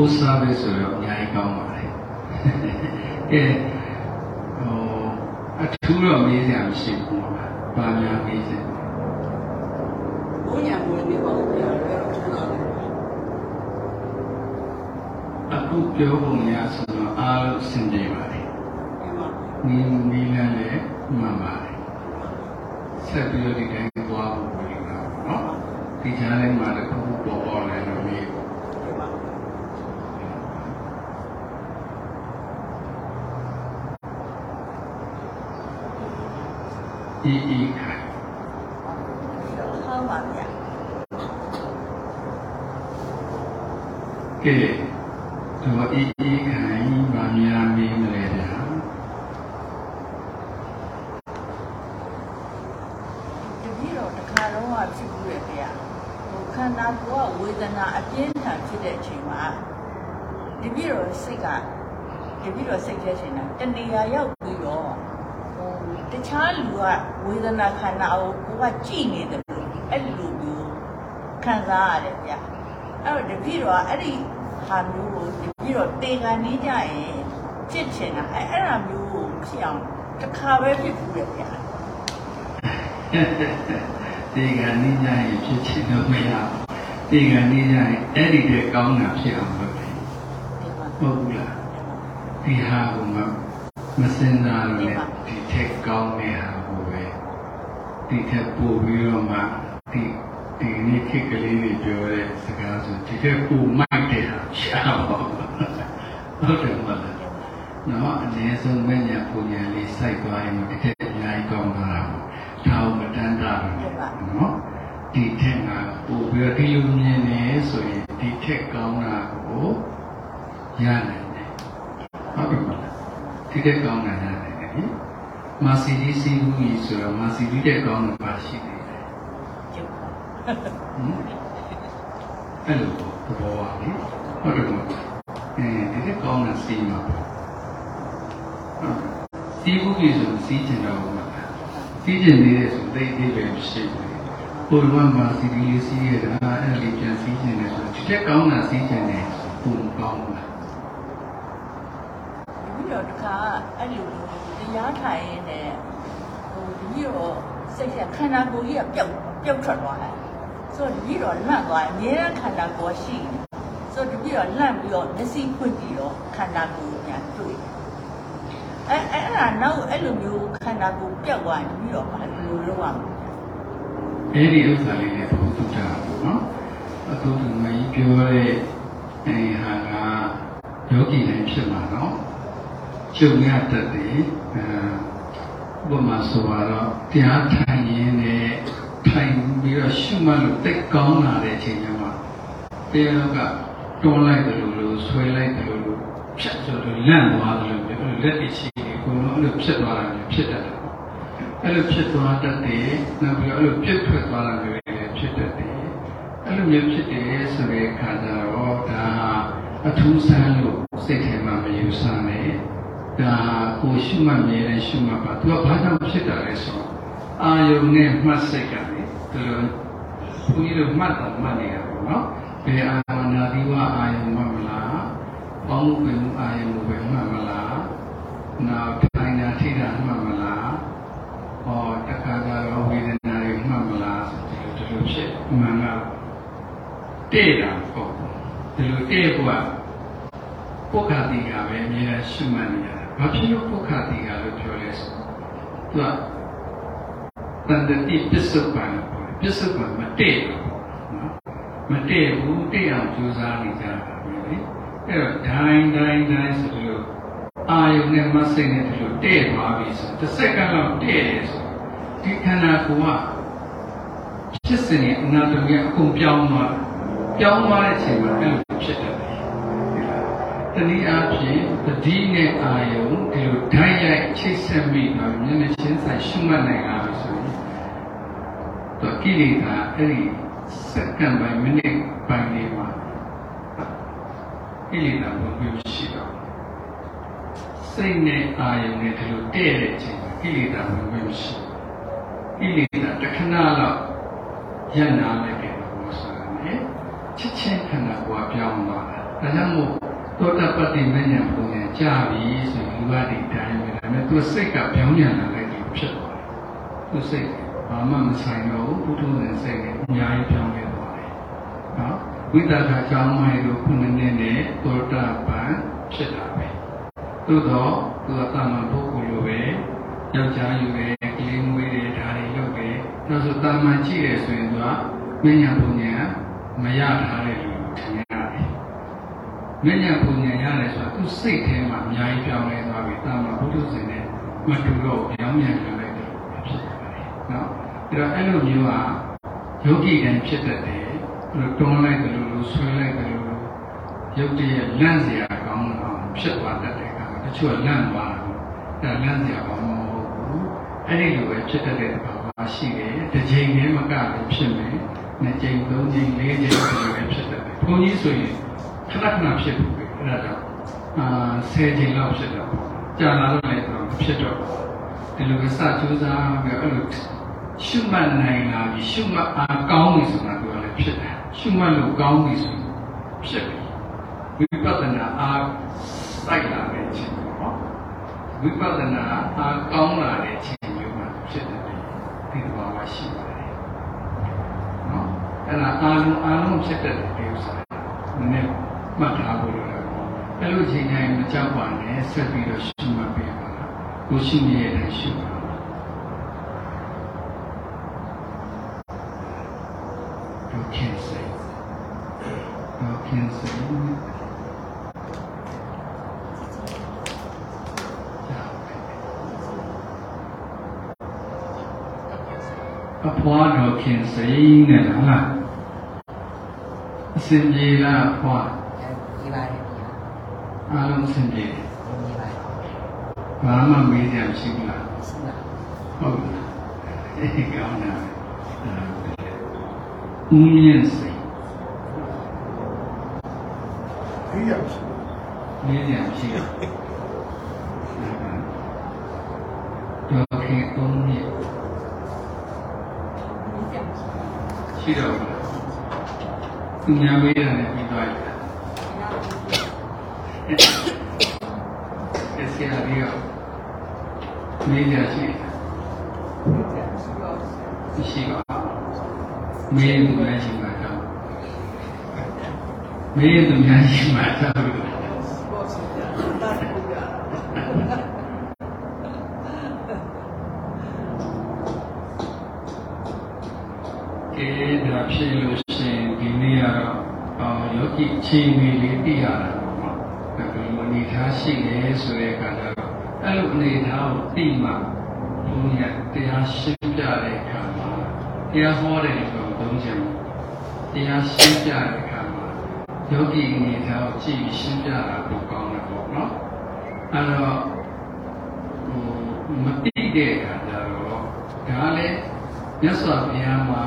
ဥစားပဲဆိုတော့အများကြီးကောင်းပါလေကဲဟိုအထူးတော့မေးစရာမရှိဘူးပါဘာများမေးစရာဘုညာဝင်နေပါဦးဗျာလည်းတော့ထမ်းလာတယ်ဗျာအခုပြောပုံရဆိုတော့အားလုံးအဆင်ပြေပါလေဒီမှာနီးနီးလန်းလည်းမှန်ပါလေဆက်ပြီးတော့ဒီတိုင်းသွားဖို့ပြောတာနော်ဒီကြားထဲမှာလည်းခုခုပေါ်ပေါ်လာလို့မေး ဒီမှာ အီအီခိုင်ဟောင်းပါဗျာကဲတော့အီအီခိုင်ဗာများမေးမလဲဗျာတပည့်တော်တစ်ခါတော့ကဖြစ်ဘူးရဲ့ဗျာဟိုခန္ဓာကိုယ်ကဝေဒနာအပြင်းထန်ဖြစ်တဲ့အချိန်မှာတပည့်တော်စိတ်ကတပည့်တော်စိတ်ထဲရှင်တာတဏှာရောက်ပြီးတော့ဟိုတ ခြားလူကဝေဒနာခန္ဓာကိုကိုကကြည်နေတယ်လို့အဲ့လိုမျိုးခံစားရတယ်ဗျာအဲ့တော့တပည့်တော်ကအဲ့ဒီဟာမျိုးကိုတပည့်တော်တေခံနေကြရင်ဖြစ်ချင်တာအဲ့အဲ့ဒါမျိုးကိုဖြစ်အောင်တစ်ခါပဲဖြစ်ဘူးရဲ့ဗျာဒီကနေ့ညရင်ဖြစ်ချင်တော့မရဘူးဒီကနေ့ညရင်အဲ့ဒီတဲ့ကောင်းတာဖြစ်အောင်လုပ်တယ်ဒီမှာဟုတ်ဘူးလားဒီဟာကမမစင်စားလို့လေ ဒီထက်ကောင်းတဲ့ဟာကိုပဲဒီထက်ပို့ပြီးတော့မှဒီဒီနေ့ခေတ်ကလေးတွေပြောတဲ့စကားဆိုဒီထက်ပိုမိုက်တဲ့ဟာရှားပါဟုတ်တယ်မလားနော်အနည်းဆုံးမညာပူညာလေးစိုက်သွားရင်ဒီထက်အများကြီးကောင်းတာဒါကိုမတန်းတာဘူးနော်ဒီထက်ကပို့ပြီးတော့ဒီလိုမြင်နေဆိုရင်ဒီထက်ကောင်းတာကိုရနိုင်တယ်ဟုတ်ပြီမလားဒီထက်ကောင်းတာရနိုင်တယ်ဟင် မာစီဒီစီဘူးကြီးဆိုတော့မာစီဒီတဲ့ကောင်းတာပါရှိတယ်ကျုပ်ဟင်အဲ့လိုသဘောပါလေဟုတ်တယ်မဟုတ်အဲဒီကကောင်းတာစီးမှာဟုတ်စီးဘူးကြီးဆိုစီးချင်တော့ဘူးလားစီးချင်သေးတယ်ဆိုသိသေးပဲရှိတယ်ဘုရားမှာစီးပြီးလေးစီးရတာအဲ့ဒီပြန်စီးချင်တယ်ဆိုဒီတက်ကောင်းတာစီးချင်တယ်ပုံကောင်းလားပြီးတော့တခါအဲ့လိုတ ရားထိုင်ရင်းနဲ့ဟိုတပြီးတော့စိတ်ကခန္ဓာကိုယ်ကြီးကပျောက်ပျောက်ထွက်သွားတယ်ဆိုတော့တပြီးတော့လန့်သွားတယ်အများခန္ဓာကိုယ်ရှိတယ်ဆိုတော့တပြီးတော့လန့်ပြီးတော့မျက်စိဖွင့်ပြီးတော့ခန္ဓာကိုယ်ညာတွေ့တယ်အဲအဲ့အဲ့ဒါနောက်အဲ့လိုမျိုးခန္ဓာကိုယ်ပျောက်သွားရင်တပြီးတော့ဘာလို့လုပ်ရမလဲအဲ့ဒီဥစ္စာလေးနဲ့ပုံတူတာပေါ့နော်အခုဒီမကြီးပြောတဲ့အဲဟာကယောဂီတိုင်းဖြစ်မှာနော်ကျုံရတတ်တယ် အဲဘုမာဆိုတော့တရားထိုင်ရင်းနဲ့ထိုင်ပြီးတော့ရှုမှတ်လို့တိတ်ကောင်းလာတဲ့အချိန်ကျမှတရားကပတွန်းလိုက်တယ်လို့လို့ဆွဲလိုက်တယ်လို့လို့ဖြတ်ဆိုတော့လန့်သွားတယ်လို့ပြောအဲ့လိုလက်တွေရှိတယ်ကိုယ်တော့အဲ့လိုဖြစ်သွားတာမျိုးဖြစ်တတ်တယ်ပေါ့အဲ့လိုဖြစ်သွားတတ်တယ်နောက်ပြီးတော့အဲ့လိုပြစ်ထွက်သွားတာမျိုးလည်းဖြစ်တတ်တယ်အဲ့လိုမျိုးဖြစ်တယ်ဆိုတဲ့အခါကျတော့ဒါအထူးဆန်းလို့စိတ်ထဲမှာမယူဆနဲ့ ဒါကိုရှုမှတ်မြဲတဲ့ရှုမှတ်ပါသူကဘာကြောင့်ဖြစ်တာလဲဆိုတော့အာယုန်နဲ့မှတ်စိတ်ကလေဒီလိုဘုန်းကြီးတို့မှတ်တော့မှတ်နေရပါတော့နော်ဘယ်အာမနာတိဝအာယုန်မှတ်မလားပေါင်းပင်မှုအာယုန်ပဲမှတ်မလားနောက်ထိုင်တာထိတာမှတ်မလားဟောတခါကတော့ဝေဒနာတွေမှတ်မလားဆိုဒီလိုဒီလိုဖြစ်မှန်တော့တဲ့တာပေါ့ဒီလိုတဲ့ဘုရားပုခ္ခတိကပဲအများရှုမှတ်နေရတာ ဘာဖြစ်လို့ပုခ္ခတိကလို့ပြောလဲဆိုသူကတန်တတိပစ္စုပန်လို့ပြောတယ်ပစ္စုပန်မတည့်ဘူးနော်မတည့်ဘူးတည့်အောင်ကြိုးစားနေကြတာပဲလေအဲ့တော့ဒိုင်းဒိုင်းဒိုင်းဆိုလို့အာယုန်နဲ့မစိတ်နဲ့ဒီလိုတည့်သွားပြီဆိုတစ်စက္ကန့်လောက်တည့်တယ်ဆိုဒီခန္ဓာကိုယ်ကဖြစ်စဉ်ရဲ့အနာတမီအကုန်ပြောင်းသွားပြောင်းသွားတဲ့အချိန်မှာအဲ့လိုဖြစ်တယ် တနည်းအားဖြင့်တတိနဲ့အာယုံဒီလိုဓာတ်ရိုက်ချိတ်ဆက်မိတော့မျက်နှာချင်းဆိုင်ရှုမှတ်နိုင်တာလို့ဆိုရင်တော့ကိလေသာအဲ့ဒီစက္ကန့်ပိုင်းမိနစ်ပိုင်းလေးမှာကိလေသာဘုံမျိုးရှိတော့စိတ်နဲ့အာယုံနဲ့ဒီလိုတဲ့တဲ့အချိန်မှာကိလေသာဘုံမျိုးရှိကိလေသာတစ်ခဏလောက်ရနာလိုက်တယ်လို့ဆိုရတယ်ချစ်ချင်းခန္ဓာကိုယ်ပြောင်းသွားတာဒါကြောင့်မို့ သောတပတ္တိမဉ္ဇဉ်ပုံညာကြာပြီဆိုရင်လူရတိတိုင်းပဲဒါပေမဲ့သူစိတ်ကပြောင်းပြန်လာလိုက်တယ်ဖြစ်သွားတယ်သူစိတ်ဘာမှမဆိုင်တော့ဘူးဘုထုဇဉ်စိတ်နဲ့အများကြီးပြောင်းလဲသွားတယ်နော်ဝိတ္တကကြောင်းမိုင်းတို့ခုနှစ်နှစ်နဲ့သောတပန်ဖြစ်တာပဲသို့တော့သူကတာမန်ပုဂ္ဂိုလ်လိုပဲယောက်ျားယူတယ်ကလေးမွေးတယ်ဒါတွေလုပ်တယ်နောက်ဆိုတာမန်ကြည့်ရဆိုရင်သူကမဉ္ဇဉ်ပုံညာမရထားတဲ့လူထင်ရတယ်မ ဉာဏ်ဉာဏ်ပုံဉာဏ်ရတယ်ဆိုတာသူ့စိတ်ထဲမှာအများကြီးပြောင်းလဲသွားပြီတာမဘုဒ္ဓဆင်နဲ့မတူတော့ပြောင်းမြန်ကြလိုက်တယ်ဖြစ်ပါတယ်နော်အဲ့တော့အဲ့လိုမျိုးဟာယောဂီတန်ဖြစ်တတ်တယ်တွန်းလိုက်တယ်လို့ဆွဲလိုက်တယ်လို့ရုပ်တရက်လန့်စရာကောင်းအောင်ဖြစ်သွားတတ်တယ်ကတချို့လန့်သွားတယ်ဒါလန့်စရာကောင်းမဟုတ်ဘူးအဲ့ဒီလိုပဲဖြစ်တတ်တဲ့ဘာမှရှိတယ်တစ်ချိန်တည်းမကဘူးဖြစ်မယ်နှစ်ချိန်သုံးချိန်လေးချိန်ဆိုလည်းဖြစ်တတ်တယ်ဘုန်းကြီးဆိုရင် ခဏခဏဖြစ်ဘူးပဲအဲ့ဒါကြောင့်အာ10ချိန်လောက်ဖြစ်တော့ကြာလာတော့လည်းတော့ဖြစ်တော့ဒီလိုပဲစကြိုးစားပြီးအဲ့လိုရှုမှတ်နိုင်လာပြီရှုမှတ်အားကောင်းပြီဆိုတာကလည်းဖြစ်တယ်ရှုမှတ်လို့ကောင်းပြီဆိုဖြစ်ပြီဝိပဿနာအားစိုက်လာတဲ့အချိန်ပေါ့ဝိပဿနာအားကောင်းလာတဲ့အချိန်မျိုးမှာဖြစ်တယ်ဒီဘာမှရှိပါတယ်နော်အဲ့ဒါအာလုံးအာလုံးဖြစ်တဲ့ဒီဥစ္စာနည်းနည်း မှတ်ထားဖို့လိုတယ်အဲ့လိုချိန်တိုင်းမကြောက်ပါနဲ့ဆက်ပြီးတော့ရှုမှတ်ပေးပါကိုရှိနေရတဲ့ရှုပါဒုက္ခစိတ်ဒုက္ခစိတ်အဖွားတော်ခင်စိတ်နဲ့လားအစင်ပြေလားအဖွားဒီ ပါတယ်ဗျာအားလုံးအစင်ပြေတယ်ဒီပါတယ်ဘာမှမေးကြမရှိဘူးလားရှိပါဟုတ်လားအေးကောင်းတာဦးမြင့်စိတ်ဒီရရှိမေးကြမရှိဘူးဒေါခင်ဦးမြင့်ရှိတော့ဘူးလားသူများမေးတာနဲ့ပြီးသွားပြီ အဲ့ဆရာလေးကမေးကြရှိတယ်ရှိပါမင်းသူများရှိမှာတော့မင်းသူများရှိမှာတော့ကဲဒါဖြစ်လို့ရှိရင်ဒီနေ့ကတော့အော်ယောဂီအခြေအနေလေးသိရတာပေါ့နော်ဘယ်လိုအနေ ထားရှိလဲဆိုတဲ့အခါကျတော့အဲ့လိုအနေထားကိုသိမှဘုရားတရားရှင်းပြတဲ့အခါမှာတရားဟောတဲ့လူကသုံးချင်တရားရှင်းပြတဲ့အခါမှာယောဂီအနေထားကိုကြည့်ပြီးရှင်းပြတာပိုကောင်းတယ်ပေါ့နော်အဲ့တော့ဟိုမတိတဲ့အခါကျတော့ဒါလည်းမြတ်စွာဘုရားမှာ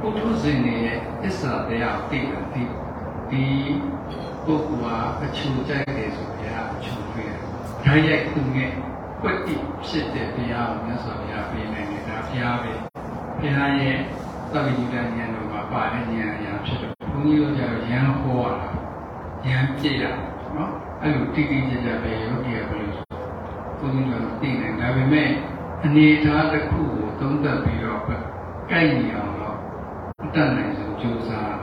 ပုထုဇဉ်တွေရဲ့အစ္ဆာတရားကိုသိတယ်ဒီဒီ ပုဂ္ဂိုလ်ဟာအချူကြိုက်တယ်ဆိုဘုရားအချူတွေ့တယ်ဓာတ်ရိုက်သူနဲ့ကွက်တိဖြစ်တဲ့ဘုရားကိုမြတ်စွာဘုရားပေးနိုင်တယ်ဒါဘုရားပဲဘုရားရဲ့သဗ္ဗညုတဉာဏ်တော်မှာပါတဲ့ဉာဏ်အရာဖြစ်တယ်ဘုန်းကြီးတို့ကျတော့ဉာဏ်ဟောတာဉာဏ်ပြည့်ရနော်အဲ့လိုတိတိကျကျပဲယောဂီကဘယ်လိုဆိုဘုန်းကြီးတို့သိတယ်ဒါပေမဲ့အနေထားတစ်ခုကိုသုံးသပ်ပြီးတော့ကိုက်နေအောင်တော့အတတ်နိုင်ဆုံးကြိုးစား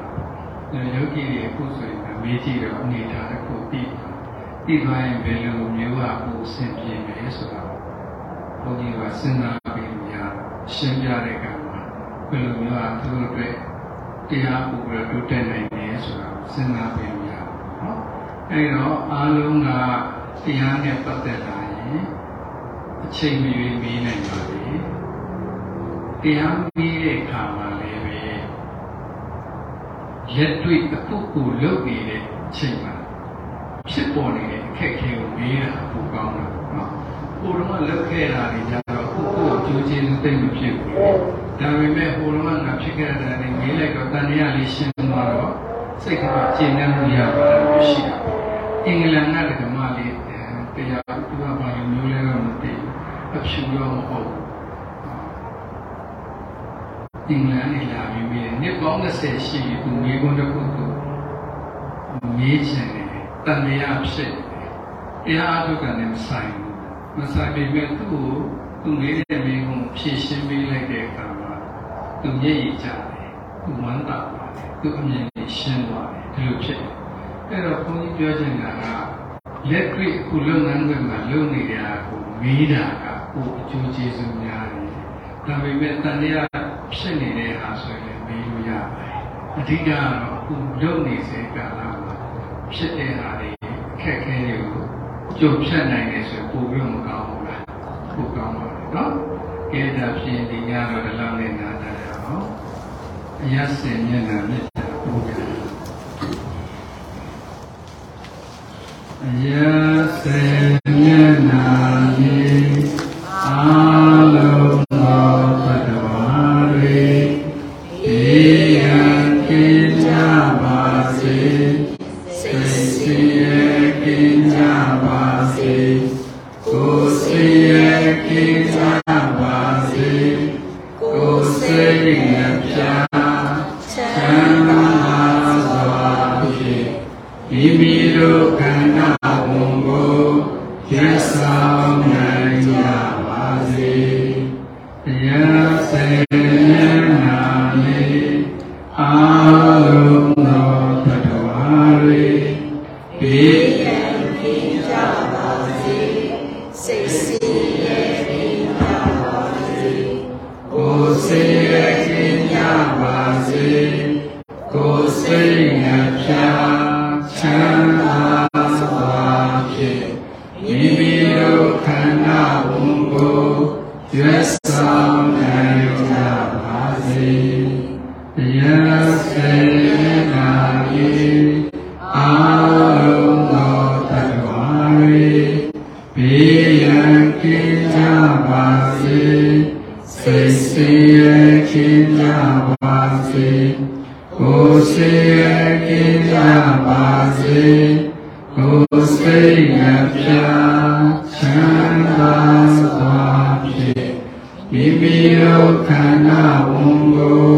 တယ်ယောဂီတွေအခုဆိုရင် မေးကြည့်တော့အနေထားတစ်ခုပြီးပြီးသွားရင်ဘယ်လိုမျိုးကကိုအဆင်ပြေမလဲဆိုတော့ဘုန်းကြီးကစဉ်းစားပြီးလို့ရရှင်းပြတဲ့ကံမှာဘယ်လိုမျိုးကသူတို့အတွက်တရားပူပြီးတော့တိုးတက်နိုင်တယ်ဆိုတာစဉ်းစားပြီးလို့ရနော်အဲဒီတော့အားလုံးကတရားနဲ့ပတ်သက်လာရင်အချိန်မီမေးနိုင်ပါလေတရားမေးတဲ့အခါမှာ လည်းပဲလက်တွေ့တစ်ခုခုလုပ်နေတဲ့အချိန်မှာဖြစ်ပေါ်နေတဲ့အခက်အခဲကိုမေးတာပိုကောင်းတယ်နော်ဟိုတော့လုပ်ခဲ့တာတွေကြတော့ခုခုကြိုးချင်းသိမ့်မဖြစ်ဘူးဒါပေမဲ့ဟိုတော့ငါဖြစ်ခဲ့တဲ့နေမေးလိုက်တော့တန်တရားလေးရှင်းသွားတော့စိတ်ကကျဉ်းနေမှုရပါတယ်ရှိတာအင်္ဂလန်ကဓမ္မလေးတရားသူကဘာလို့မျိုးလဲတော့မသိဘူးအဖြူရောမဟုတ်ဘူး အင်္ဂလန်နေလာပြီးပြီးနှစ်ပေါင်း30ရှိပြီသူမိကုန်းတစ်ခုသူမေးချင်တယ်တန်တရားဖြစ်တယ်တရားအထုတ်ကလည်းမဆိုင်ဘူးမဆိုင်ပေမဲ့သူ့ကိုသူမေးတဲ့မိကုန်းဖြည့်ရှင်းပေးလိုက်တဲ့အခါမှာသူမျက်ရည်ကျတယ်သူဝမ်းသာပါတယ်သူအမြင်ကြီးရှင်းသွားတယ်ဒီလိုဖြစ်တယ်အဲ့တော့ဘုန်းကြီးပြောချင်တာကလက်တွေ့အခုလုပ်ငန်းတွေမှာလုပ်နေတာကိုမေးတာကကိုအကျိုးကျေးဇူးများတယ်ဒါပေမဲ့တန်တရား ဖြစ်နေတဲ့ဟာဆိုရင်မေးလို့ရပါတယ်အဓိကကတော့အခုလုပ်နေစေကာလမှာဖြစ်တဲ့ဟာတွေအခက်အခဲတွေကိုကြုံဖြတ်နိုင်တယ်ဆိုပိုပြီးမကောင်းဘူးလားပိုကောင်းပါလေနော်ကဲဒါဖြင့်ဒီညတော့ဒီလောက်နဲ့နားကြရအောင်အရစင်မျက်နှာမြတ်တာပို့ကြအရစင်မျက်နှာ ပါစေကိုယ်စိတ်နဲ့ပြချမ်းသာစွာဖြင့်မိမိတို့ခန္ဓာဝန်ကို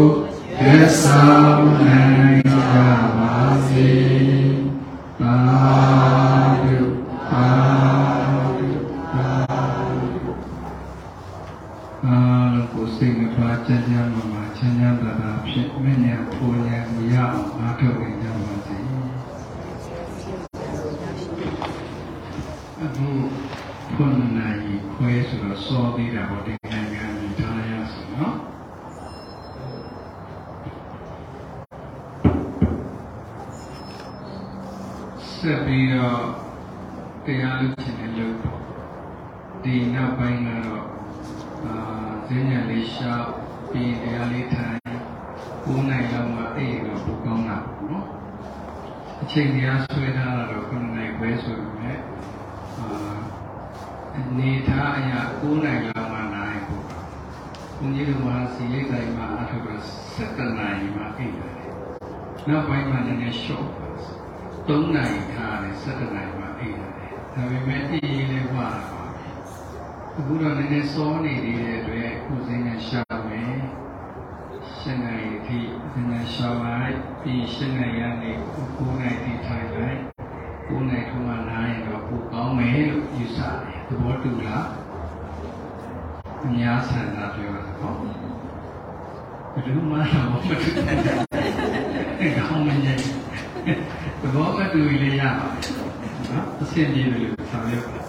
ရဆောင်နိုင်ကြ နောက်ပိုင်းမှာလည်း short 3နိုင်ထားတယ်7နိုင်မှအိပ်တယ်ဒါပေမဲ့အေးအေးလေးဝါတာပါအခုတော့နည်းနည်းစောနေသေးတဲ့အတွက်ကိုယ်စိတ်နဲ့ရှာမယ်ရှင်းနိုင်အထိနည်းနည်းရှာလိုက်ပြီးရှင်းနိုင်ရနေကိုယ်နိုင်ထိထိုင်လိုက်ကိုယ်နိုင်ထုံးမှနားရင်တော့ပိုကောင်းမယ်လို့ယူဆတယ်သဘောတူလားအများဆန္ဒပြောတာပေါ့ဘယ်သူမှတော့မတူတဲ့ ကောင်းမင်းရဲ့သဘောမတူလေးရပါနော်အဆင်ပြေတယ်လို့ဆောင်ရွက်ပါ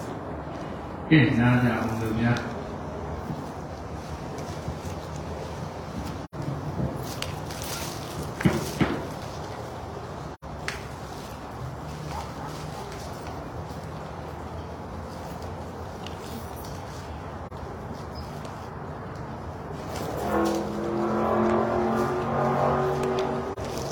ကဲနားကြအောင်လို့များ